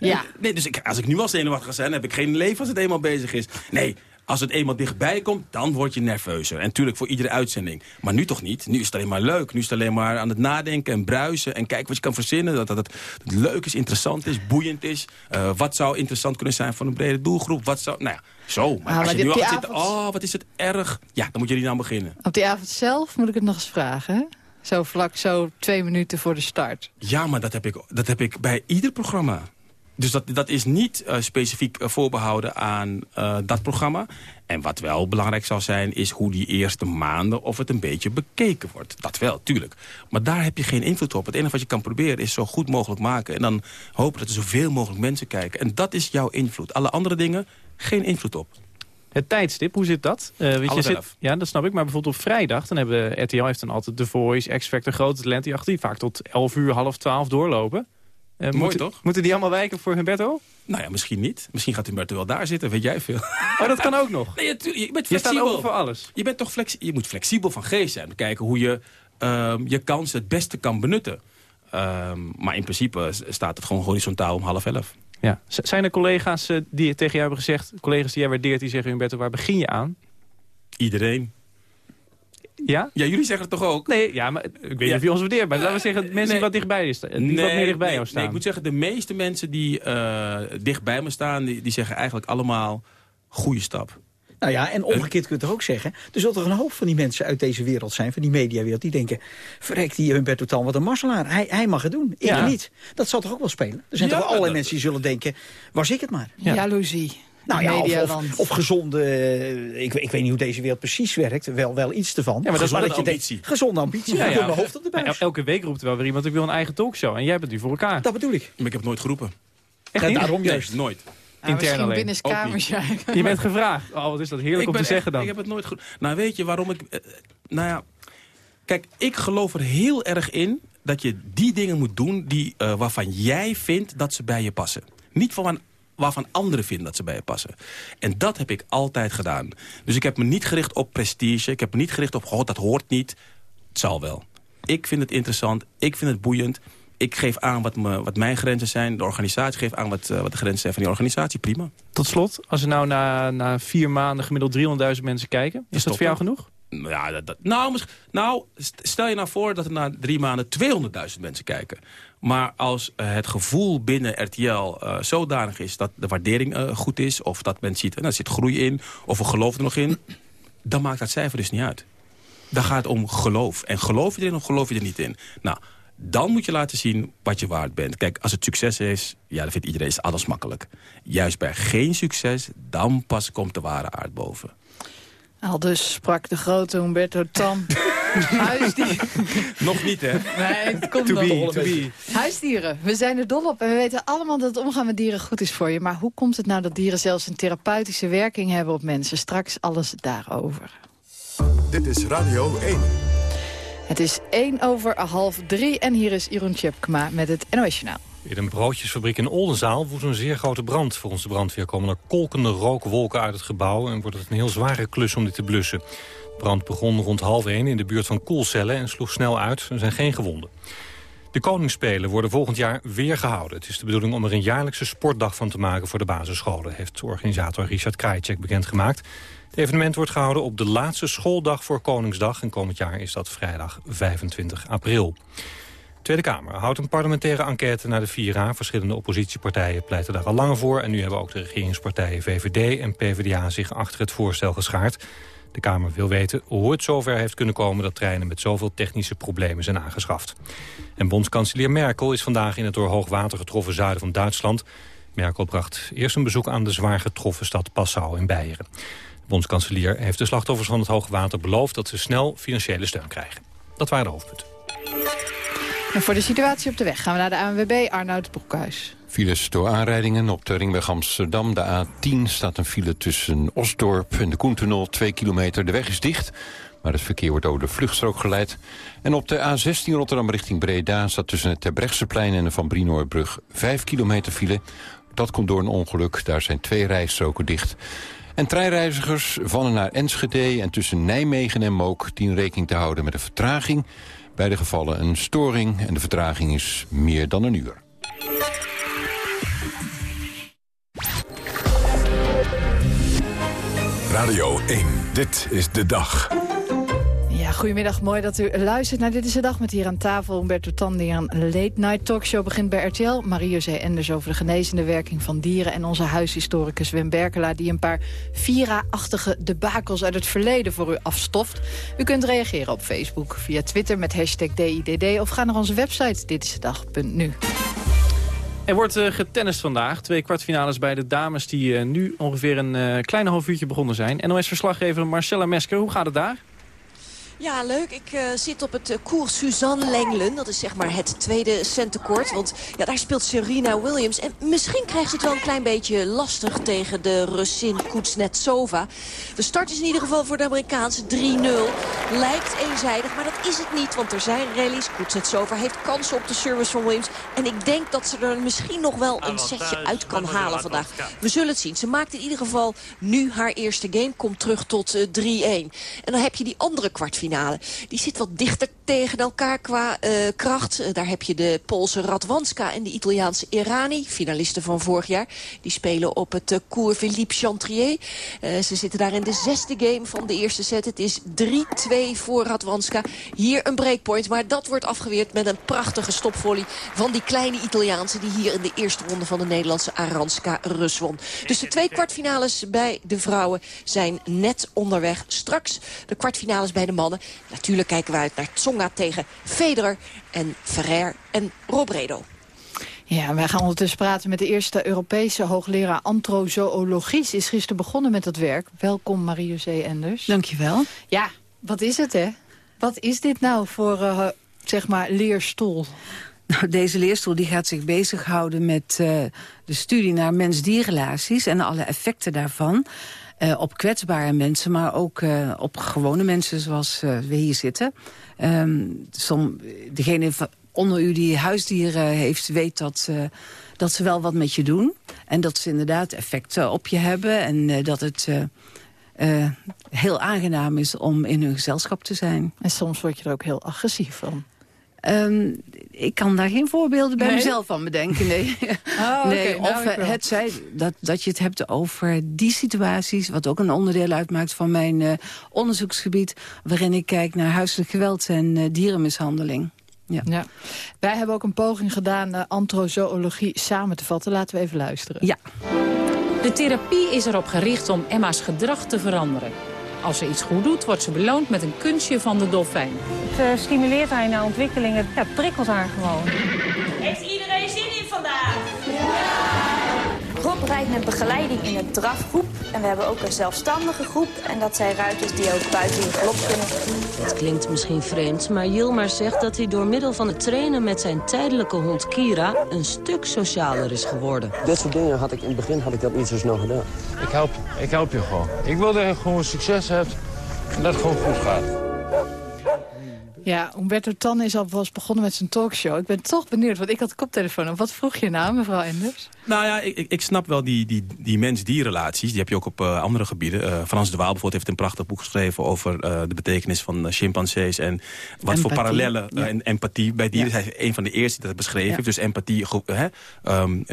Ja, Nee, dus ik, als ik nu al zenuwachtig ga zijn, heb ik geen leven als het eenmaal bezig is. Nee, als het eenmaal dichtbij komt, dan word je nerveuzer. En natuurlijk voor iedere uitzending. Maar nu toch niet. Nu is het alleen maar leuk. Nu is het alleen maar aan het nadenken en bruisen. En kijken wat je kan verzinnen. Dat, dat, dat het leuk is, interessant is, boeiend is. Eh, wat zou interessant kunnen zijn voor een brede doelgroep? Wat zou... Nou ja, zo. Maar Ah, als maar je nu al zit... Oh, wat is het erg. Ja, dan moet je niet aan beginnen. op die avond zelf moet ik het nog eens vragen. hè? Zo vlak, zo twee minuten voor de start. Ja, maar dat heb ik, dat heb ik bij ieder programma. Dus dat, dat is niet eh, specifiek eh, voorbehouden aan eh, dat programma. En wat wel belangrijk zal zijn, is hoe die eerste maanden... of het een beetje bekeken wordt. Dat wel, tuurlijk. Maar daar heb je geen invloed op. Het enige wat je kan proberen is zo goed mogelijk maken. En dan hopen dat er zoveel mogelijk mensen kijken. En dat is jouw invloed. Alle andere dingen, geen invloed op. Het tijdstip, hoe zit dat? Eh, weet je, zit, ja, dat snap ik. Maar bijvoorbeeld op vrijdag, dan hebben RTL heeft dan altijd The Voice, X-Factor, grote talent die achter die vaak tot 11 uur, half 12 doorlopen. Uh, Mooi moeten, toch? Moeten die allemaal wijken voor Humberto? Nou ja, misschien niet. Misschien gaat Humberto wel daar zitten, weet jij veel. Oh, dat kan ook nog. Nee, je, je bent Je staat flexibel. open voor alles. Je, bent toch flexi je moet flexibel van geest zijn. Kijken hoe je ehm, je kans het beste kan benutten. Ehm, maar in principe staat het gewoon horizontaal om half elf. Ja. Zijn er collega's eh, die tegen jou hebben gezegd... collega's die jij waardeert, die zeggen... Humberto, waar begin je aan? Iedereen. Ja? Ja, jullie zeggen het toch ook? Nee, ja, maar ik weet niet of je ons waardeert. Maar laten we zeggen, mensen die wat dichtbij is, die wat meer dichtbij nee, jou staan. Nee, ik moet zeggen, de meeste mensen die uh, dicht bij me staan... Die, die zeggen eigenlijk allemaal goede stap. Nou ja, en omgekeerd kun je toch ook zeggen... er zullen toch een hoop van die mensen uit deze wereld zijn... van die mediawereld, die denken... verrekt die Humberto Tan, wat een marselaar. Hij, hij mag het doen, ik Ja. niet. Dat zal toch ook wel spelen? Er zijn Ja, toch wel allerlei dat- mensen die zullen denken... was ik het maar. Ja. Jaloezie. Nou ja, of, of, Medialand. of gezonde... eh, Ik, ik weet niet hoe deze wereld precies werkt. Wel, wel iets ervan. Ja, maar dat is Gezonde dat denkt, ambitie. gezonde ambitie. Ja, Door mijn hoofd op de buis. Elke week roept er wel weer iemand, ik wil een eigen talkshow. En jij hebt het nu voor elkaar. Dat bedoel ik. Maar ik heb het nooit geroepen. Echt Ja, niet? daarom Nee, juist. nooit. Nou, Intern misschien alleen. binnenskamers, ja. Je bent gevraagd. Oh, wat is dat heerlijk Ik om te zeggen dan. Ik heb het nooit goed. Nou, weet je waarom ik... eh, nou ja, kijk, ik geloof er heel erg in dat je die dingen moet doen die, eh, waarvan jij vindt dat ze bij je passen. Niet van waarvan anderen vinden dat ze bij je passen. En dat heb ik altijd gedaan. Dus ik heb me niet gericht op prestige. Ik heb me niet gericht op, god, dat hoort niet. Het zal wel. Ik vind het interessant. Ik vind het boeiend. Ik geef aan wat, me, wat mijn grenzen zijn. De organisatie geeft aan wat, eh, wat de grenzen zijn van die organisatie. Prima. Tot slot, als er nou na, na vier maanden gemiddeld 300.000 mensen kijken... is dat voor jou genoeg? Ja, dat, dat- nou, nou, st- stel je nou voor dat er na drie maanden 200.000 mensen kijken. Maar als eh, het gevoel binnen RTL eh, zodanig is dat de waardering eh, goed is... of dat men ziet, en er zit groei in, of we geloven er nog in... dan maakt dat cijfer dus niet uit. Dan gaat het om geloof. En geloof je erin of geloof je er niet in? Nou, dan moet je laten zien wat je waard bent. Kijk, als het succes is, ja, dan vindt iedereen is alles makkelijk. Juist bij geen succes, dan pas komt de ware aard boven. Al dus sprak de grote Humberto Tan. Huisdieren. Nog niet, hè? Nee, het komt To nog. be, to be. Huisdieren. We zijn er dol op en we weten allemaal dat het omgaan met dieren goed is voor je. Maar hoe komt het nou dat dieren zelfs een therapeutische werking hebben op mensen? Straks alles daarover. Dit is Radio 1. Het is 1 over half drie en hier is Jeroen Tjepkema met het NOS Journaal. In een broodjesfabriek in Oldenzaal woedt een zeer grote brand. Volgens de brandweer komen er kolkende rookwolken uit het gebouw... en wordt het een heel zware klus om dit te blussen. Brand begon rond half één in de buurt van koelcellen en sloeg snel uit. Er zijn geen gewonden. De Koningsspelen worden volgend jaar weer gehouden. Het is de bedoeling om er een jaarlijkse sportdag van te maken voor de basisscholen... heeft organisator Richard Krajicek bekendgemaakt. Het evenement wordt gehouden op de laatste schooldag voor Koningsdag... en komend jaar is dat vrijdag 25 april. De Tweede Kamer houdt een parlementaire enquête naar de Vira. Verschillende oppositiepartijen pleiten daar al langer voor... en nu hebben ook de regeringspartijen VVD en PvdA zich achter het voorstel geschaard. De Kamer wil weten hoe het zover heeft kunnen komen... dat treinen met zoveel technische problemen zijn aangeschaft. En bondskanselier Merkel is vandaag in het door hoogwater getroffen zuiden van Duitsland. Merkel bracht eerst een bezoek aan de zwaar getroffen stad Passau in Beieren. De bondskanselier heeft de slachtoffers van het hoogwater beloofd... dat ze snel financiële steun krijgen. Dat waren de hoofdpunten. En voor de situatie op de weg gaan we naar de ANWB Arnoud Broekhuis. Files door aanrijdingen op de ringweg Amsterdam. De A10 staat een file tussen Osdorp en de Koentunnel. Twee kilometer. De weg is dicht, maar het verkeer wordt over de vluchtstrook geleid. En op de A16 Rotterdam richting Breda... staat tussen het Terbrechtseplein en de Van Brienoordbrug... vijf kilometer file. Dat komt door een ongeluk. Daar zijn twee rijstroken dicht. En treinreizigers van en naar Enschede en tussen Nijmegen en Mook... dienen rekening te houden met een vertraging. Beide gevallen een storing en de vertraging is meer dan een uur. Radio 1. Dit is de dag. Goedemiddag. Mooi dat u luistert naar Dit is de Dag met hier aan tafel Humberto Tan, die een late-night talkshow begint bij RTL. Marie-José Enders over de genezende werking van dieren. En onze huishistoricus Wim Berkela, die een paar Vira-achtige debakels uit het verleden voor u afstoft. U kunt reageren op Facebook, via Twitter met hashtag DIDD... of ga naar onze website ditistedag.nu. Er wordt uh, getennist vandaag. Twee kwartfinales bij de dames die uh, nu ongeveer een uh, kleine half uurtje begonnen zijn. NOS-verslaggever Marcella Mesker, hoe gaat het daar? Ja, leuk. Ik uh, zit op het uh, Cours Suzanne Lenglen. Dat is zeg maar het tweede centenkort. Want ja, daar speelt Serena Williams. En misschien krijgt ze het wel een klein beetje lastig tegen de Russin Kuznetsova. De start is in ieder geval voor de Amerikaanse 3-0. Lijkt eenzijdig, maar dat is het niet. Want er zijn rallies. Kuznetsova heeft kansen op de service van Williams. En ik denk dat ze er misschien nog wel een setje uit kan halen vandaag. We zullen het zien. Ze maakt in ieder geval nu haar eerste game. Komt terug tot uh, 3-1. En dan heb je die andere kwartfinale die zit wat dichter tegen elkaar qua uh, kracht. Uh, daar heb je de Poolse Radwanska en de Italiaanse Irani, finalisten van vorig jaar. Die spelen op het uh, Cours Philippe Chantrier. ze zitten daar in de zesde game van de eerste set. Het is 3-2 voor Radwanska. Hier een breakpoint, maar dat wordt afgeweerd met een prachtige stopvolley van die kleine Italiaanse die hier in de eerste ronde van de Nederlandse Aranska Rus won. Dus de twee kwartfinales bij de vrouwen zijn net onderweg. Straks de kwartfinales bij de mannen. Natuurlijk kijken we uit naar Tegen Federer en Ferrer en Robredo. Ja, wij gaan ondertussen praten met de eerste Europese hoogleraar antrozoologie. Ze is gisteren begonnen met dat werk. Welkom Marie-José Enders. Dankjewel. Ja, wat is het hè? Wat is dit nou voor, uh, zeg maar, leerstoel? Nou, deze leerstoel die gaat zich bezighouden met uh, de studie naar mens-dierrelaties... en alle effecten daarvan. Uh, op kwetsbare mensen, maar ook uh, op gewone mensen zoals uh, we hier zitten. Um, degene onder u die huisdieren heeft, weet dat, dat ze wel wat met je doen. En dat ze inderdaad effecten op je hebben. En dat het heel aangenaam is om in hun gezelschap te zijn. En soms word je er ook heel agressief van. Um, ik kan daar geen voorbeelden bij nee? mezelf van bedenken. Nee. Oh, nee okay, of nou, het zij dat, dat je het hebt over die situaties... wat ook een onderdeel uitmaakt van mijn uh, onderzoeksgebied... waarin ik kijk naar huiselijk geweld en uh, dierenmishandeling. Ja. ja. Wij hebben ook een poging gedaan uh, antrozoologie samen te vatten. Laten we even luisteren. Ja. De therapie is erop gericht om Emma's gedrag te veranderen. Als ze iets goed doet, wordt ze beloond met een kunstje van de dolfijn. Het stimuleert haar naar ontwikkeling, het ja, prikkelt haar gewoon. Rijdt met begeleiding in een drafgroep. En we hebben ook een zelfstandige groep. En dat zijn ruiters die ook buiten in galop kunnen. Het klinkt misschien vreemd, maar Yilmar zegt dat hij door middel van het trainen met zijn tijdelijke hond Kira een stuk socialer is geworden. Dit soort dingen had ik in het begin had ik dat niet zo snel gedaan. Ik help, ik help je gewoon. Ik wil dat je gewoon succes hebt en dat het gewoon goed gaat. Ja, Humberto Tan is alvast begonnen met zijn talkshow. Ik ben toch benieuwd, want ik had de koptelefoon op. Wat vroeg je nou, mevrouw Enders? Nou ja, ik, ik snap wel die, die, die mens-dierrelaties. Die heb je ook op uh, andere gebieden. Uh, Frans de Waal bijvoorbeeld heeft een prachtig boek geschreven... over uh, de betekenis van chimpansees en wat empathie. voor parallellen ja. en empathie bij dieren. Ja. Hij is een van de eerste die dat beschreven heeft. Dus empathie, um,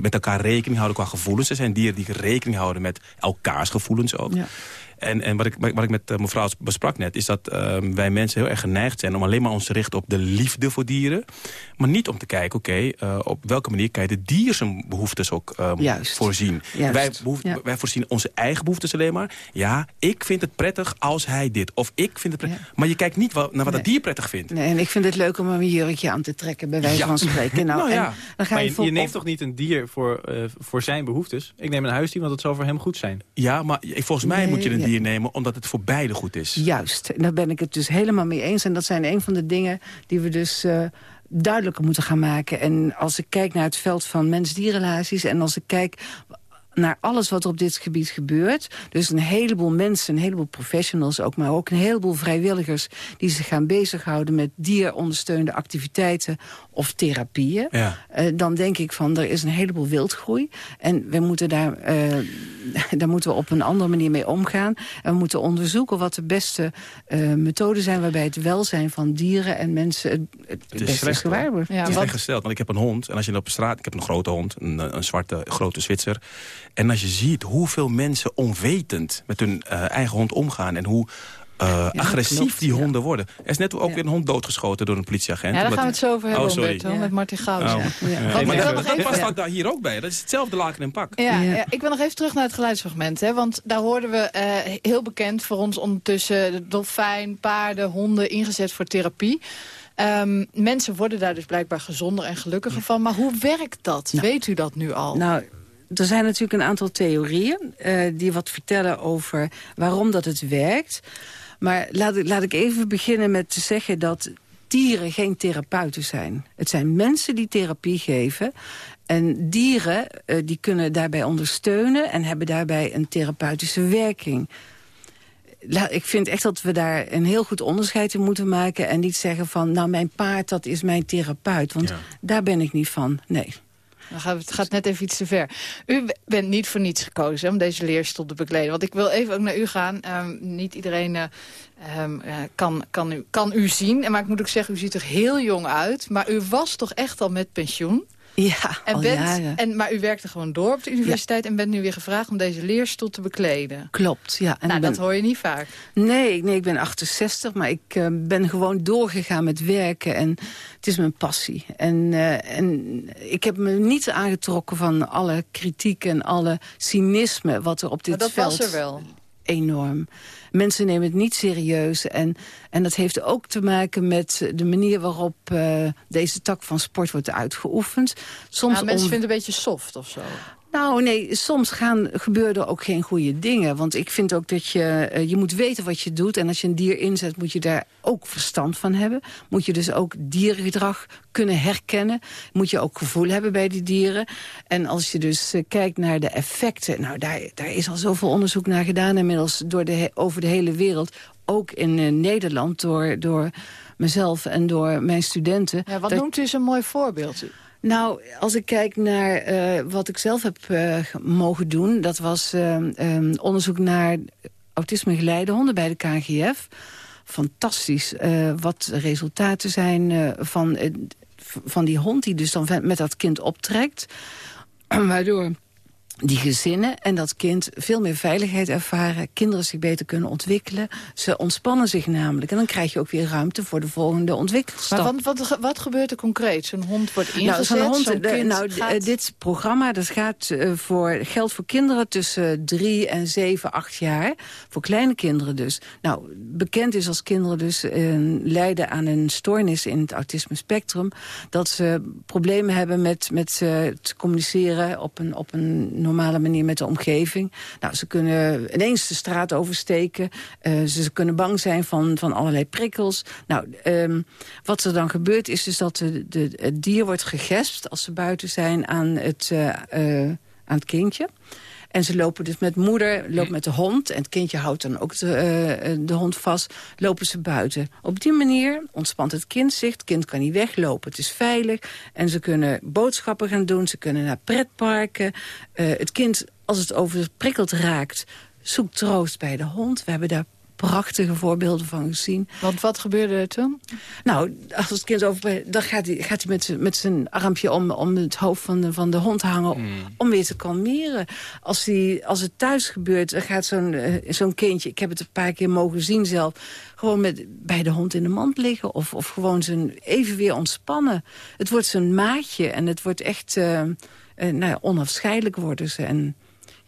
met elkaar rekening houden qua gevoelens. Er zijn dieren die rekening houden met elkaars gevoelens ook. En, en wat, ik, wat ik met uh, mevrouw besprak net... is dat uh, wij mensen heel erg geneigd zijn... om alleen maar ons te richten op de liefde voor dieren. Maar niet om te kijken, oké, okay, uh, op welke manier... kan je de dier zijn behoeftes ook um, Juist. voorzien. Juist. Wij, behoef, ja. wij voorzien onze eigen behoeftes alleen maar. Ja, ik vind het prettig als hij dit. Of ik vind het prettig. Ja. Maar je kijkt niet naar wat nee. het dier prettig vindt. Nee, en ik vind het leuk om een jurkje aan te trekken... bij wijze ja. van spreken. Nou, nou ja. dan ga maar je, je, je neemt toch niet een dier voor, uh, voor zijn behoeftes? Ik neem een huisdier, want het zal voor hem goed zijn. Ja, maar volgens mij nee, moet je een dier nemen... omdat het voor beide goed is. Juist, en daar ben ik het dus helemaal mee eens. En dat zijn een van de dingen die we dus uh, duidelijker moeten gaan maken. En als ik kijk naar het veld van mens-dierrelaties... en als ik kijk naar alles wat er op dit gebied gebeurt. Dus een heleboel mensen, een heleboel professionals ook... maar ook een heleboel vrijwilligers die zich gaan bezighouden... met dierondersteunde activiteiten of therapieën. Ja. Uh, dan denk ik van, er is een heleboel wildgroei. En we moeten daar, uh, daar moeten we op een andere manier mee omgaan. En we moeten onderzoeken wat de beste uh, methoden zijn... waarbij het welzijn van dieren en mensen het, het, het is beste is gewaarborgd. Ja, het is gesteld, want ik heb een hond. En als je op de straat... Ik heb een grote hond, een, een zwarte grote Zwitser... En als je ziet hoeveel mensen onwetend met hun uh, eigen hond omgaan... en hoe uh, ja, agressief klopt, die honden ja. worden. Er is net ook ja. weer een hond doodgeschoten door een politieagent. Ja, daar gaan we het zo over hebben, oh, Humberto, met Martin Gauws. Oh. Ja. Maar dat, dat past ook daar hier ook bij. Dat is hetzelfde laken en pak. Ja, Ik wil nog even terug naar het geluidsfragment. Hè, want daar hoorden we uh, heel bekend voor ons ondertussen... de dolfijn, paarden, honden ingezet voor therapie. Um, mensen worden daar dus blijkbaar gezonder en gelukkiger van. Maar hoe werkt dat? Nou, Weet u dat nu al? Nou, er zijn natuurlijk een aantal theorieën uh, die wat vertellen over waarom dat het werkt. Maar laat, ik- laat ik even beginnen met te zeggen dat dieren geen therapeuten zijn. Het zijn mensen die therapie geven. En dieren eh, die kunnen daarbij ondersteunen... en hebben daarbij een therapeutische werking. Ik vind echt dat we daar een heel goed onderscheid in moeten maken... en niet zeggen van, nou, mijn paard, dat is mijn therapeut. Want daar ben ik niet van, nee. Dan gaat, het gaat net even iets te ver. U bent niet voor niets gekozen om deze leerstoel te bekleden. Want ik wil even ook naar u gaan. Ehm, niet iedereen eh, ehm, eh, kan, kan, u, kan u zien. Maar ik moet ook zeggen, u ziet er heel jong uit. Maar u was toch echt al met pensioen? Ja, en bent, jaren. En, maar u werkte gewoon door op de universiteit... en bent nu weer gevraagd om deze leerstoel te bekleden. Klopt, ja. En nou, ben- dat hoor je niet vaak. Nee, nee, ik ben 68, maar ik eh, ben gewoon doorgegaan met werken. En het is mijn passie. En, eh, en ik heb me niet aangetrokken van alle kritiek en alle cynisme... wat er op dit Maar dat veld... was er wel. Enorm. Mensen nemen het niet serieus. En, en dat heeft ook te maken met de manier waarop eh, deze tak van sport wordt uitgeoefend. Soms Nou, mensen om- vinden het een beetje soft of zo. Nou, nee, soms gaan, gebeuren er ook geen goede dingen. Want ik vind ook dat je, eh, je moet weten wat je doet. En als je een dier inzet, moet je daar ook verstand van hebben. Moet je dus ook dierengedrag kunnen herkennen. Moet je ook gevoel hebben bij die dieren. En als je dus eh, kijkt naar de effecten... nou, daar, daar is al zoveel onderzoek naar gedaan inmiddels... Door de, over de hele wereld, ook in eh, Nederland... Door, door mezelf en door mijn studenten. Ja, wat Dat- noemt u eens een mooi voorbeeld? Nou, als ik kijk naar eh, wat ik zelf heb eh, ge- mogen doen... dat was eh, eh, onderzoek naar autisme geleide honden bij de KNGF. Fantastisch eh, wat de resultaten zijn van, van die hond... die dus dan met dat kind optrekt. Waardoor die gezinnen en dat kind veel meer veiligheid ervaren... kinderen zich beter kunnen ontwikkelen. Ze ontspannen zich namelijk. En dan krijg je ook weer ruimte voor de volgende ontwikkelstap. Maar wat, wat, wat gebeurt er concreet? Zo'n hond wordt ingezet, Nou, hond, de- kind nou, gaat- dit programma dat gaat eh, voor geld voor kinderen tussen drie en zeven, acht jaar. Voor kleine kinderen dus. Nou, bekend is als kinderen dus eh, lijden aan een stoornis in het autisme spectrum. Dat ze problemen hebben met, met eh, te communiceren op een, op een normale manier met de omgeving. Nou, ze kunnen ineens de straat oversteken. Eh, ze, kunnen bang zijn van, van allerlei prikkels. Nou, ehm, wat er dan gebeurt is dus dat de, de, het dier wordt gegespt als ze buiten zijn aan het, eh, eh, aan het kindje. En ze lopen dus met moeder, loopt met de hond... en het kindje houdt dan ook de, eh, de hond vast, lopen ze buiten. Op die manier ontspant het kind zich. Het kind kan niet weglopen, het is veilig. En ze kunnen boodschappen gaan doen, ze kunnen naar pretparken. Eh, het kind, als het overprikkeld raakt, zoekt troost bij de hond. We hebben daar prachtige voorbeelden van gezien. Want wat gebeurde er toen? Nou, als het kind over, dan gaat hij, gaat hij met, met zijn armpje om, om het hoofd van de, van de hond hangen... om weer te kalmeren. Als, hij, als het thuis gebeurt, dan gaat zo'n eh, zo'n kindje... ik heb het een paar keer mogen zien zelf... gewoon met, bij de hond in de mand liggen. Of, of gewoon zijn, even weer ontspannen. Het wordt zijn maatje en het wordt echt... eh, eh, nou ja, onafscheidelijk worden ze. En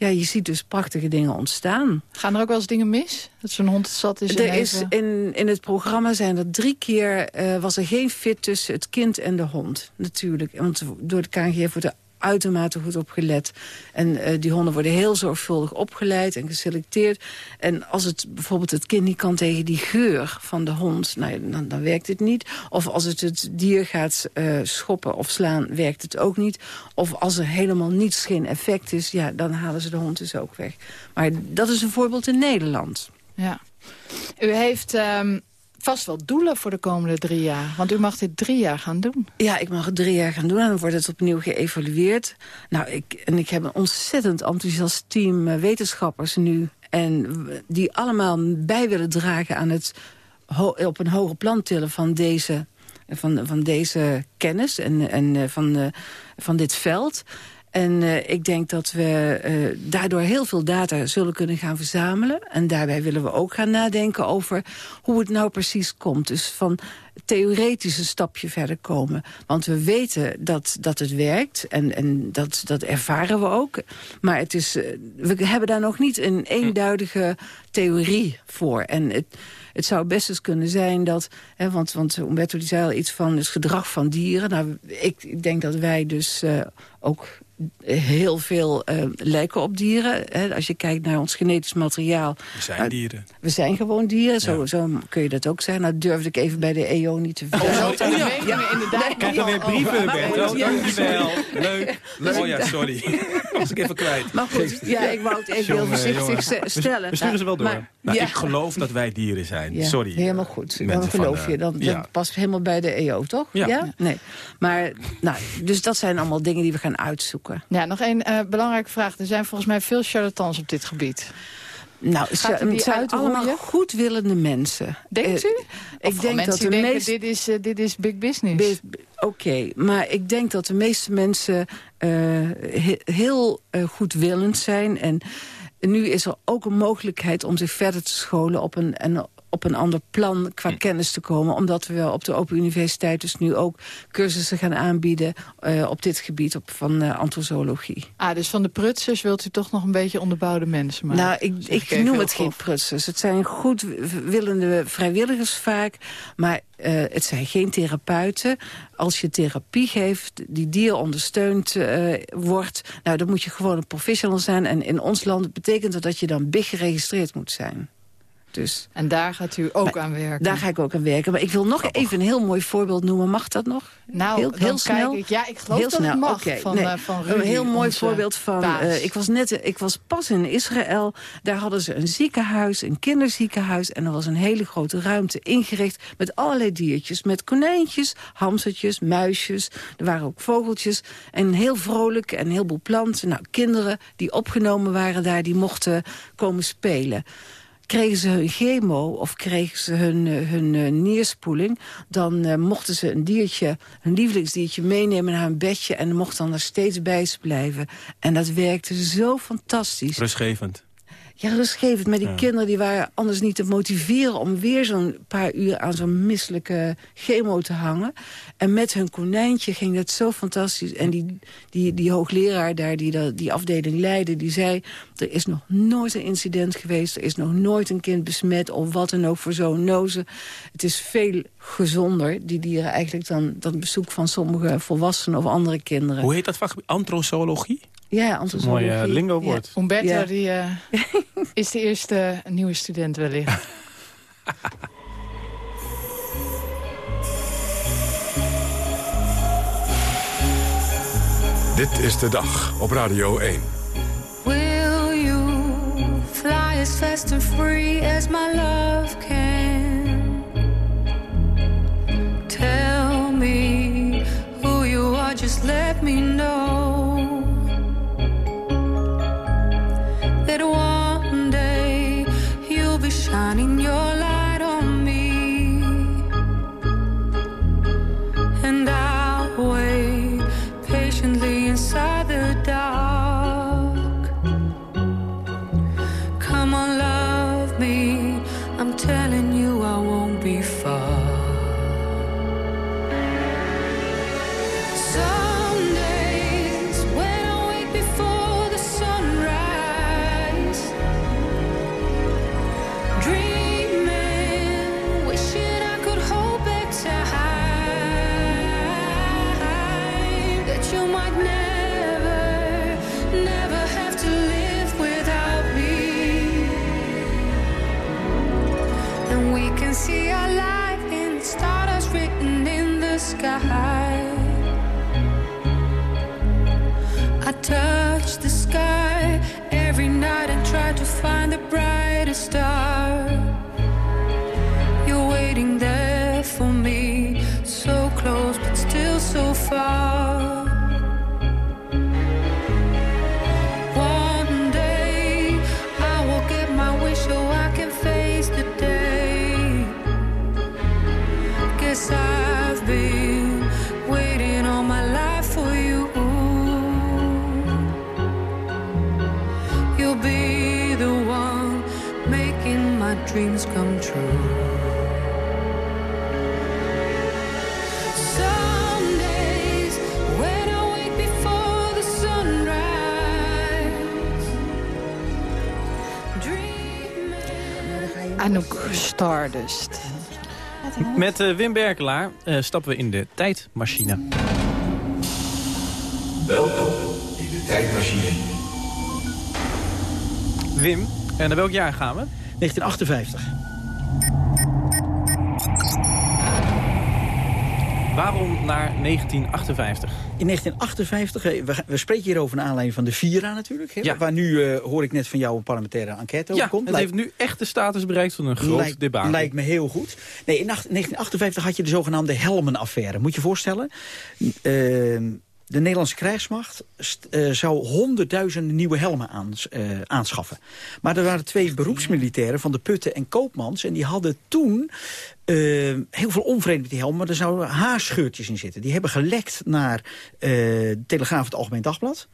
ja, je ziet dus prachtige dingen ontstaan. Gaan er ook wel eens dingen mis? Dat zo'n hond zat is Er is in, in het programma zijn er drie keer... eh, was er geen fit tussen het kind en de hond, natuurlijk. Want door de KNGF wordt er uitermate goed op gelet. En eh, die honden worden heel zorgvuldig opgeleid en geselecteerd. En als het bijvoorbeeld het kind niet kan tegen die geur van de hond... Nou, dan, dan werkt het niet. Of als het het dier gaat eh, schoppen of slaan, werkt het ook niet. Of als er helemaal niets, geen effect is... ja, dan halen ze de hond dus ook weg. Maar dat is een voorbeeld in Nederland. Ja. U heeft ehm, vast wel doelen voor de komende drie jaar. Want u mag dit drie jaar gaan doen. Ja, ik mag het drie jaar gaan doen en dan wordt het opnieuw geëvalueerd. Nou, ik, en ik heb een ontzettend enthousiast team eh, wetenschappers nu... en die allemaal bij willen dragen aan het op een hoger plan tillen van deze, van, van deze kennis en, en eh, van, eh, van dit veld... En eh, ik denk dat we eh, daardoor heel veel data zullen kunnen gaan verzamelen. En daarbij willen we ook gaan nadenken over hoe het nou precies komt. Dus van theoretisch een stapje verder komen. Want we weten dat, dat het werkt en, en dat, dat ervaren we ook. Maar het is, eh, we hebben daar nog niet een eenduidige theorie voor. En het, het zou best eens kunnen zijn dat... Hè, want, want Umberto zei al iets van het gedrag van dieren. Nou, ik, ik denk dat wij dus ook heel veel uh, lijken op dieren. Hè. Als je kijkt naar ons genetisch materiaal. We zijn dieren. We zijn gewoon dieren, zo, zo kun je dat ook zijn. Nou durfde ik even bij de EO niet te vertellen. Oh, ja. ja. inderdaad. Krijg je weer brieven, Bert. Oh, dankjewel. Leuk. Oh ja, sorry. Was ik even kwijt. Maar goed, ja, ik wou het even heel voorzichtig stellen. We sturen ze wel door. Maar, nou, ik geloof dat wij dieren zijn. Sorry. Helemaal goed. Dan geloof je. Dan, dan past helemaal bij de EO, toch? Ja. Nee. Maar, nou, dus dat zijn allemaal dingen die we gaan uitzoeken. Ja, nog één uh, belangrijke vraag. Er zijn volgens mij veel charlatans op dit gebied. Nou, het zijn allemaal goedwillende mensen. Denkt uh, u? ik denk dat de meeste... dit is, uh, dit is big business. Oké, maar ik denk dat de meeste mensen he heel goedwillend zijn. En nu is er ook een mogelijkheid om zich verder te scholen op een, en op een ander plan qua hm. kennis te komen. Omdat we wel op de Open Universiteit dus nu ook cursussen gaan aanbieden... Uh, op dit gebied op, van uh, antrozoologie. Ah, dus van de prutsers wilt u toch nog een beetje onderbouwde mensen maken? Nou, ik, ik noem het geen prutsers. Het zijn goedwillende vrijwilligers vaak. Maar uh, het zijn geen therapeuten. Als je therapie geeft die dier ondersteund uh, wordt... nou, dan moet je gewoon een professional zijn. En in ons land betekent dat dat je dan big geregistreerd moet zijn. Dus. En daar gaat u ook aan werken? Daar ga ik ook aan werken. Maar ik wil nog even een heel mooi voorbeeld noemen. Mag dat nog? Nou, heel, heel snel. Ik, ja, ik geloof heel dat snel. mag. Okay. Van, nee. uh, van Rudy, een heel mooi voorbeeld van... Uh, ik, was net, ik was pas in Israël. Daar hadden ze een ziekenhuis, een kinderziekenhuis. En er was een hele grote ruimte ingericht met allerlei diertjes. Met konijntjes, hamstertjes, muisjes. Er waren ook vogeltjes. En heel vrolijk en een heleboel planten. Nou, kinderen die opgenomen waren daar, die mochten komen spelen kregen ze hun chemo of kregen ze hun, eh, hun uh, nierspoeling... dan uh, mochten ze een diertje, een lievelingsdiertje meenemen naar een bedje... en mocht dan er steeds bij ze blijven. En dat werkte zo fantastisch. Rustgevend. Ja, rustgevend. Maar die kinderen die waren anders niet te motiveren... om weer zo'n paar uur aan zo'n misselijke chemo te hangen. En met hun konijntje ging dat zo fantastisch. En die, die, die hoogleraar daar, die die afdeling leidde... die zei, er is nog nooit een incident geweest. Er is nog nooit een kind besmet of wat dan ook voor zo'n noze. Het is veel gezonder, die dieren eigenlijk... dan, dan bezoek van sommige volwassenen of andere kinderen. Hoe heet dat vak? Antrozoologie? Ja, antropologie. Mooi uh, lingo woord. Ja. Umberto die, uh, is de eerste nieuwe student wellicht. Dit is de dag op Radio 1. Will you fly as fast and free as my love can? Tell me who you are, just let me know. That Stardust. Met uh, Wim Berkelaar uh, stappen we in de tijdmachine. Welkom in de tijdmachine. Wim, en naar welk jaar gaan we? 1958. Waarom naar 1958? In 1958, eh, we, we spreken hier over naar aanleiding van de Vira natuurlijk. Hè, Waar nu, eh, hoor ik net van jou, een parlementaire enquête over Ja, komt. het heeft nu echt de status bereikt van een groot lijkt, debat. lijkt me heel goed. Nee, in nacht- 1958 had je de zogenaamde Helmenaffaire. Moet je je voorstellen? Ehm, de Nederlandse krijgsmacht eh, zou honderdduizenden nieuwe helmen aans- eh, aanschaffen. Maar er waren twee beroepsmilitairen van de Putten en Koopmans... en die hadden toen eh, heel veel onvrede met die helmen... maar er zouden haarscheurtjes in zitten. Die hebben gelekt naar de Telegraaf het Algemeen Dagblad...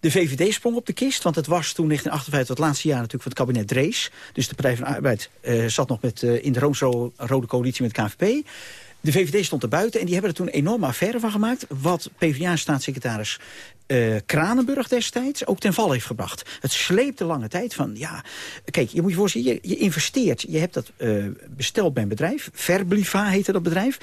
De VVD sprong op de kist, want het was toen 1958 het laatste jaar natuurlijk van het kabinet Drees. Dus de Partij van de Arbeid zat nog met, in de rooms-rode coalitie met KVP. De VVD stond er buiten en die hebben er toen een enorme affaire van gemaakt... wat PvdA-staatssecretaris eh, Kranenburg destijds ook ten val heeft gebracht. Het sleepte lange tijd van, ja... Kijk, je moet je voorstellen, je, je investeert. Je hebt dat eh, besteld bij een bedrijf. Verbliva heette dat bedrijf.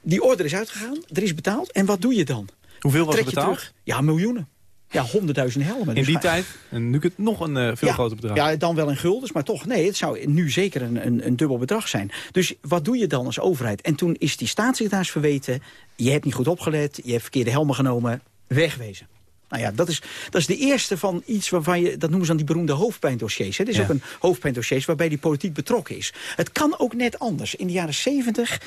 Die order is uitgegaan, er is betaald. En wat doe je dan? Hoeveel was Trek er betaald? terug? Ja, miljoenen. Ja, honderdduizend helmen. In Dus die tijd, en nu het nog een eh, veel ja, groter bedrag. Ja, dan wel in guldens, maar toch, nee, het zou nu zeker een, een, een dubbel bedrag zijn. Dus wat doe je dan als overheid? En toen is die staatssecretaris verweten, je hebt niet goed opgelet, je hebt verkeerde helmen genomen, wegwezen. Nou ja, dat is, dat is de eerste van iets waarvan je... dat noemen ze dan die beroemde hoofdpijndossiers. Het is Ja. ook een hoofdpijndossiers waarbij die politiek betrokken is. Het kan ook net anders. In de jaren 70,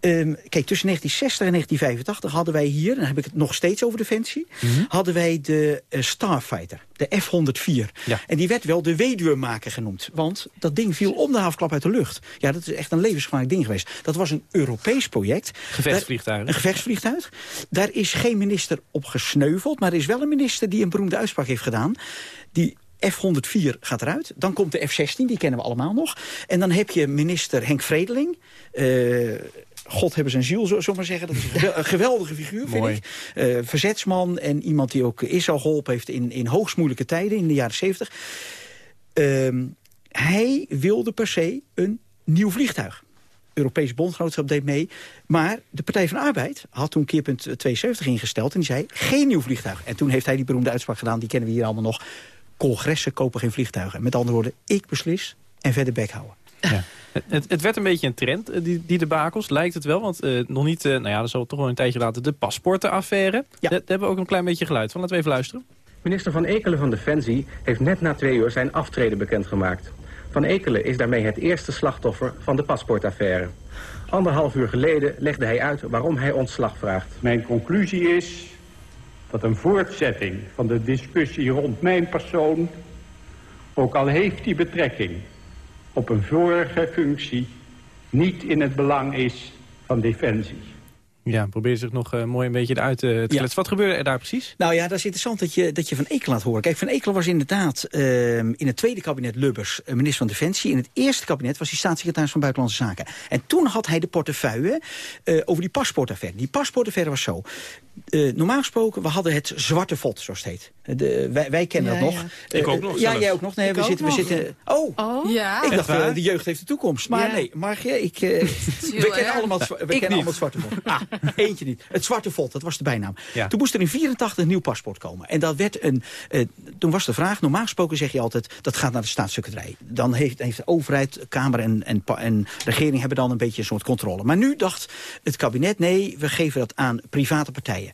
ehm, kijk, tussen 1960 en 1985 hadden wij hier... dan heb ik het nog steeds over Defensie... Mhm. hadden wij de eh, Starfighter, de F-104. Ja. En die werd wel de weduwmaker genoemd. Want dat ding viel om de havenklap uit de lucht. Ja, dat is echt een levensgevaarlijk ding geweest. Dat was een Europees project. Gevechtsvliegtuigen. Daar- Een gevechtsvliegtuig. Daar is geen minister op gesneuveld. Maar er is wel een minister die een beroemde uitspraak heeft gedaan. Die F-104 gaat eruit. Dan komt de F-16, die kennen we allemaal nog. En dan heb je minister Henk Vredeling. Eh, God hebben zijn ziel, zo- zullen we maar zeggen. Dat is een gewel- een geweldige figuur, vind Mooi. ik. Eh, verzetsman en iemand die ook Israël geholpen heeft... in, in hoogst moeilijke tijden, in de jaren 70. Ehm, hij wilde per se een nieuw vliegtuig. Europese bondgenootschap deed mee. Maar de Partij van de Arbeid had toen keerpunt 72 ingesteld... en die zei, geen nieuw vliegtuig. En toen heeft hij die beroemde uitspraak gedaan... die kennen we hier allemaal nog. Congressen kopen geen vliegtuigen. Met andere woorden, ik beslis en verder bek houden. Ja. Het, het, werd een beetje een trend, eh, die, die debakels, lijkt het wel. Want eh, nog niet, eh, nou ja, dat zal toch wel een tijdje later, de paspoortenaffaire. Daar, daar hebben we ook een klein beetje geluid van. Laten we even luisteren. Minister Van Ekelen van Defensie heeft net na twee uur zijn aftreden bekendgemaakt. Van Ekelen is daarmee het eerste slachtoffer van de paspoortaffaire. Anderhalf uur geleden legde hij uit waarom hij ontslag vraagt. Mijn conclusie is dat een voortzetting van de discussie rond mijn persoon, ook al heeft die betrekking op een vorige functie, niet in het belang is van Defensie. Ja, probeer zich nog eh, mooi een beetje eruit eh, te kletsen. Wat gebeurde er daar precies? Nou ja, dat is interessant dat je, dat je Van Ekelen laat horen. Kijk, Van Ekelen was inderdaad ehm, in het tweede kabinet Lubbers eh, minister van Defensie. In het eerste kabinet was hij staatssecretaris van Buitenlandse Zaken. En toen had hij de portefeuille eh, over die paspoortaffaire. Die paspoortaffaire was zo. Eh, normaal gesproken, we hadden het zwarte vod, zoals het heet. De, wij, wij kennen Ja, dat nog. ja. Ik Eh, ook nog Ja, zelfs. jij ook nog. Nee, Ik we ook zitten, nog. we zitten... Oh, Ja. ik dacht, eh, de jeugd heeft de toekomst. Maar Ja. nee, Margje, ik, eh, we kennen allemaal, we Ik kennen allemaal het zwarte vod. Ah, eentje niet. Het zwarte vod, dat was de bijnaam. Ja. Toen moest er in 84 een nieuw paspoort komen. En dat werd een, eh, toen was de vraag, normaal gesproken zeg je altijd... dat gaat naar de staatssecretarie. Dan heeft, heeft de overheid, Kamer en, en, en regering hebben dan een beetje een soort controle. Maar nu dacht het kabinet, nee, we geven dat aan private partijen.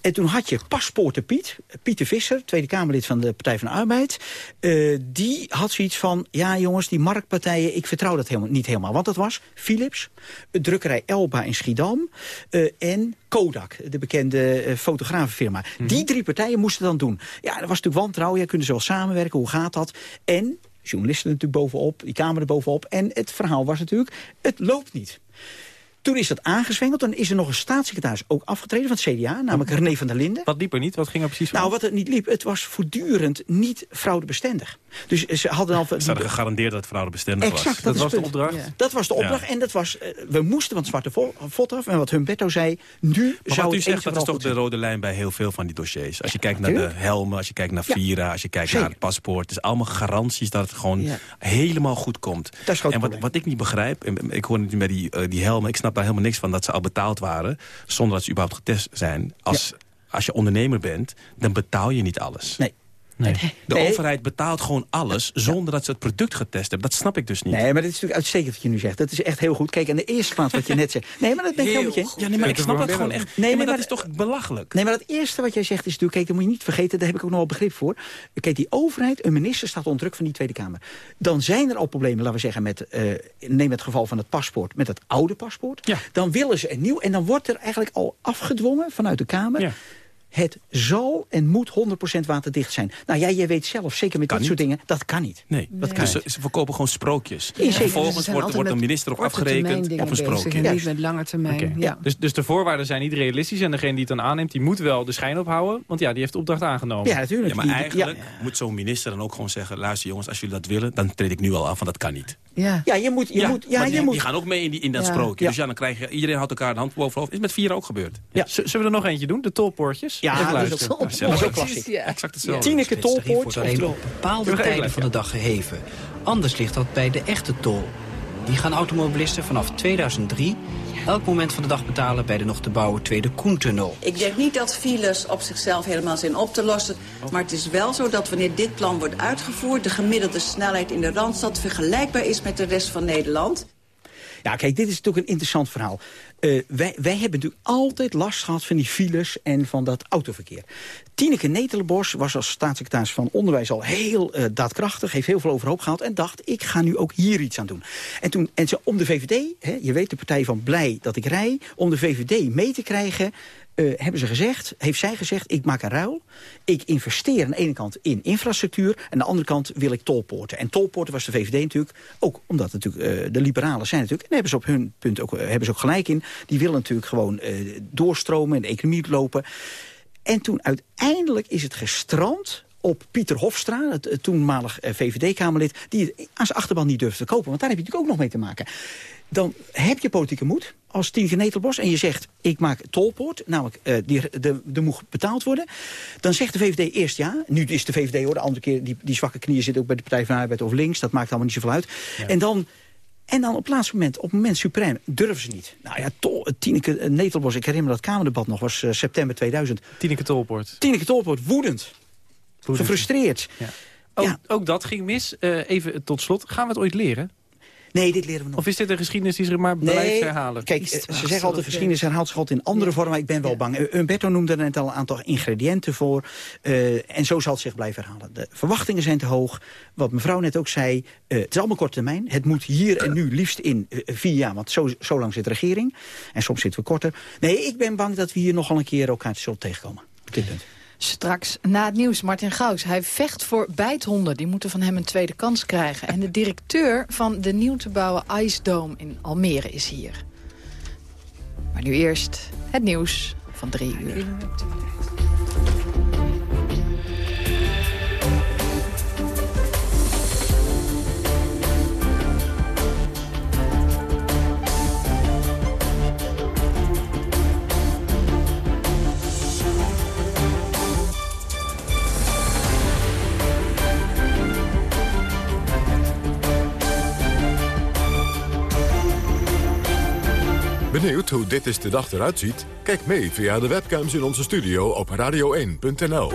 En toen had je paspoorten Piet, Pieter Visser, Tweede Kamerlid van de Partij van de Arbeid. eh, die had zoiets van, ja jongens, die marktpartijen, ik vertrouw dat helemaal, niet helemaal. Want dat was Philips, drukkerij Elba in Schiedam eh, en Kodak, de bekende eh, fotografenfirma. Die drie partijen moesten dan doen. Ja, er was natuurlijk wantrouwen, ja, kunnen ze wel samenwerken, hoe gaat dat? En journalisten natuurlijk bovenop, die Kamer er bovenop. En het verhaal was natuurlijk, het loopt niet. Toen is dat aangezwengeld. Dan is er nog een staatssecretaris ook afgetreden van het CDA, namelijk René van der Linden. Wat liep er niet? Wat ging er precies? Nou, wat het niet liep, het was voortdurend niet fraudebestendig. Dus ze hadden al... Ze hadden gegarandeerd dat het fraudebestendig was. Exact, dat, is het punt. Dat was de opdracht. En dat was, eh, we moesten van het zwarte vo- vod af. En wat Humberto zei, nu Maar zou wat u het zegt, dat is toch de rode lijn bij heel veel van die dossiers. Als je kijkt naar de helmen, als je kijkt naar. Vira, als je kijkt Zeker. naar het paspoort. Het is allemaal garanties dat het gewoon helemaal goed komt. Dat is het en wat, wat ik niet begrijp, en ik hoor niet met die, eh, die helmen, ik snap daar helemaal niks van dat ze al betaald waren, zonder dat ze überhaupt getest zijn. Als, als je ondernemer bent, dan betaal je niet alles. Nee. Nee. De Nee. overheid betaalt gewoon alles zonder dat ze het product getest hebben. Dat snap ik dus niet. Nee, maar dit is natuurlijk uitstekend wat je nu zegt. Dat is echt heel goed. Kijk, in de eerste plaats wat je net zegt. Nee, maar dat ben ik Heel helemaal met je. goed. Ja, nee, maar ik snap dat gewoon echt. Nee, maar dat is toch belachelijk? Nee, maar het eerste wat jij zegt is natuurlijk... Kijk, dat moet je niet vergeten, daar heb ik ook nog wel begrip voor. Kijk, die overheid, een minister staat onder druk van die Tweede Kamer. Dan zijn er al problemen, laten we zeggen, met... eh, neem het geval van het paspoort, met het oude paspoort. Dan willen ze een nieuw. En dan wordt er eigenlijk al afgedwongen vanuit de Kamer... Het zal en moet 100% waterdicht zijn. Nou ja, jij weet zelf, zeker met Kan dit soort dingen, dat kan niet. Nee, dat kan dus ze, niet. ze verkopen gewoon sprookjes. Ja, zeker. Vervolgens wordt, wordt een minister op afgerekend op een sprookje. en niet met lange termijn. Ja. Dus, dus de voorwaarden zijn niet realistisch. En degene die het dan aanneemt, die moet wel de schijn ophouden. Want ja, die heeft de opdracht aangenomen. Ja, maar eigenlijk moet zo'n minister dan ook gewoon zeggen... luister jongens, als jullie dat willen, dan treed ik nu al af, want dat kan niet. Ja, ja je moet... Je moet, ja, je die, moet die gaan ook mee in, die, in dat Ja. sprookje. Ja. Dus ja, dan krijg je... Iedereen houdt elkaar de hand boven het hoofd. Is met vier ook gebeurd. Ja. Zullen we er nog eentje doen? De tolpoortjes? Ja, dat is ook- dat is ook klassiek. Exact hetzelfde. Tineke tolpoort. wordt alleen op bepaalde tijden van de dag geheven. Anders ligt dat bij de echte tol. Die gaan automobilisten vanaf 2003 elk moment van de dag betalen bij de nog te bouwen Tweede Koentunnel. Ik denk niet dat files op zichzelf helemaal zijn op te lossen. Maar het is wel zo dat wanneer dit plan wordt uitgevoerd... de gemiddelde snelheid in de Randstad vergelijkbaar is met de rest van Nederland. Ja, kijk, dit is natuurlijk een interessant verhaal. Eh, wij, hebben natuurlijk altijd last gehad van die files en van dat autoverkeer. Tineke Netelenbos was als staatssecretaris van Onderwijs al heel eh, daadkrachtig, heeft heel veel overhoop gehaald en dacht, ik ga nu ook hier iets aan doen. En, toen, en ze, om de VVD, hè, je weet de partij van Blij dat ik rij, om de VVD mee te krijgen, eh, hebben ze gezegd, heeft zij gezegd, ik maak een ruil. Ik investeer aan de ene kant in infrastructuur... en aan de andere kant wil ik tolpoorten. En tolpoorten was de VVD natuurlijk, ook omdat natuurlijk eh, de liberalen zijn natuurlijk... en daar hebben ze op hun punt ook, eh, hebben ze ook gelijk in... die willen natuurlijk gewoon doorstromen en de economie lopen. En toen uiteindelijk is het gestrand op Pieter Hofstra, het, toenmalig VVD-Kamerlid... die het aan zijn achterban niet durfde te kopen. Want daar heb je natuurlijk ook nog mee te maken. Dan heb je politieke moed als Tineke Netelbos en je zegt... ik maak tolpoort, namelijk eh, die, de, de moet betaald worden. Dan zegt de VVD eerst ja. Nu is de VVD hoor, de andere keer... die, die zwakke knieën zitten ook bij de Partij van de Arbeid of links. Dat maakt allemaal niet zoveel uit. En dan... En dan op het laatste moment, op het moment suprem, durven ze niet. Nou ja, tol, Tineke eh, Netelbos, ik herinner me dat Kamerdebat nog, was eh, september 2000. Tineke Tolpoort. Tineke Tolpoort, woedend. Woedend. Gefrustreerd. Ja. Ook, ook dat ging mis. Eh, even tot slot. Gaan we het ooit leren? Nee, dit leren we nog. Of is dit een geschiedenis die zich maar blijft herhalen? Kijk, ze zeggen altijd, geschiedenis herhaalt zich altijd in andere vormen. Maar ik ben wel bang. Eh, Umberto noemde er net al een aantal ingrediënten voor. eh, en zo zal het zich blijven herhalen. De verwachtingen zijn te hoog. Wat mevrouw net ook zei, eh, het is allemaal korte termijn. Het moet hier en nu liefst in vier jaar. Want zo, zo lang zit de regering. En soms zitten we korter. Nee, ik ben bang dat we hier nogal een keer elkaar zullen tegenkomen. Op dit punt. Straks na het nieuws, Martin Gauws. Hij vecht voor bijthonden. Die moeten van hem een tweede kans krijgen. En de directeur van de nieuw te bouwen Ice in Almere is hier. Maar nu eerst het nieuws van drie uur. Benieuwd hoe dit is de dag eruit ziet? Kijk mee via de webcams in onze studio op radio1.nl.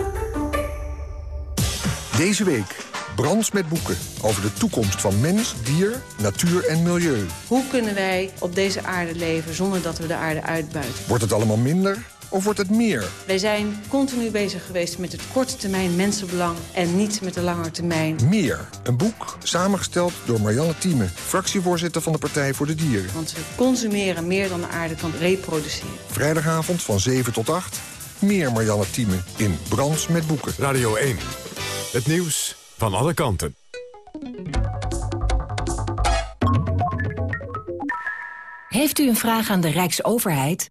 Deze week Brands met boeken over de toekomst van mens, dier, natuur en milieu. Hoe kunnen wij op deze aarde leven zonder dat we de aarde uitbuiten? Wordt het allemaal minder of wordt het meer? Wij zijn continu bezig geweest met het korte termijn mensenbelang... en niet met de lange termijn. Meer. Een boek samengesteld door Marianne Thieme, fractievoorzitter van de Partij voor de Dieren. Want we consumeren meer dan de aarde kan reproduceren. Vrijdagavond van 7 tot 8. Meer Marianne Thieme in Brands met boeken. Radio 1. Het nieuws van alle kanten. Heeft u een vraag aan de Rijksoverheid?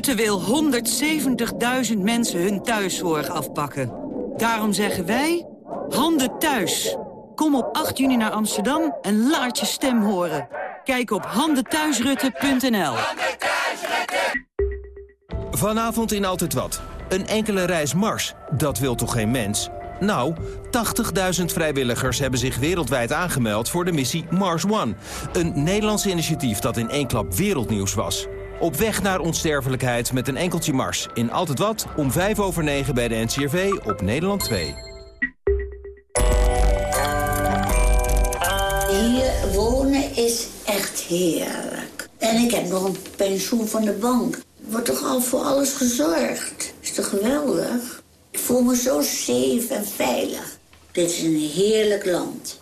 Rutte wil 170.000 mensen hun thuiszorg afpakken. Daarom zeggen wij, handen thuis. Kom op 8 juni naar Amsterdam en laat je stem horen. Kijk op handenthuisrutte.nl. Vanavond in Altijd Wat. Een enkele reis Mars. Dat wil toch geen mens? Nou, 80.000 vrijwilligers hebben zich wereldwijd aangemeld voor de missie Mars One. Een Nederlands initiatief dat in één klap wereldnieuws was. Op weg naar onsterfelijkheid met een enkeltje Mars. In Altijd Wat, om 5 over 9 bij de NCRV op Nederland 2. Hier wonen is echt heerlijk. En ik heb nog een pensioen van de bank. Wordt toch al voor alles gezorgd? Is toch geweldig? Ik voel me zo safe en veilig. Dit is een heerlijk land.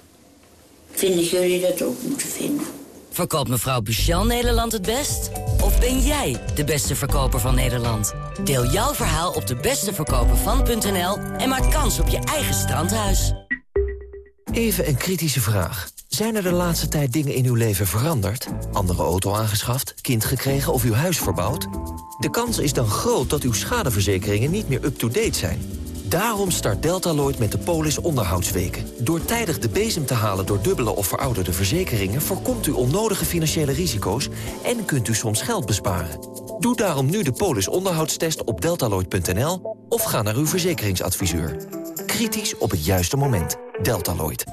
Vinden jullie dat ook moeten vinden? Verkoopt mevrouw Buchel Nederland het best? Of ben jij de beste verkoper van Nederland? Deel jouw verhaal op de besteverkopervan.nl en maak kans op je eigen strandhuis. Even een kritische vraag. Zijn er de laatste tijd dingen in uw leven veranderd? Andere auto aangeschaft, kind gekregen of uw huis verbouwd? De kans is dan groot dat uw schadeverzekeringen niet meer up-to-date zijn. Daarom start Deltaloid met de Polis onderhoudsweken. Door tijdig de bezem te halen door dubbele of verouderde verzekeringen... voorkomt u onnodige financiële risico's en kunt u soms geld besparen. Doe daarom nu de Polis onderhoudstest op deltaloid.nl... of ga naar uw verzekeringsadviseur. Kritisch op het juiste moment. Deltaloid.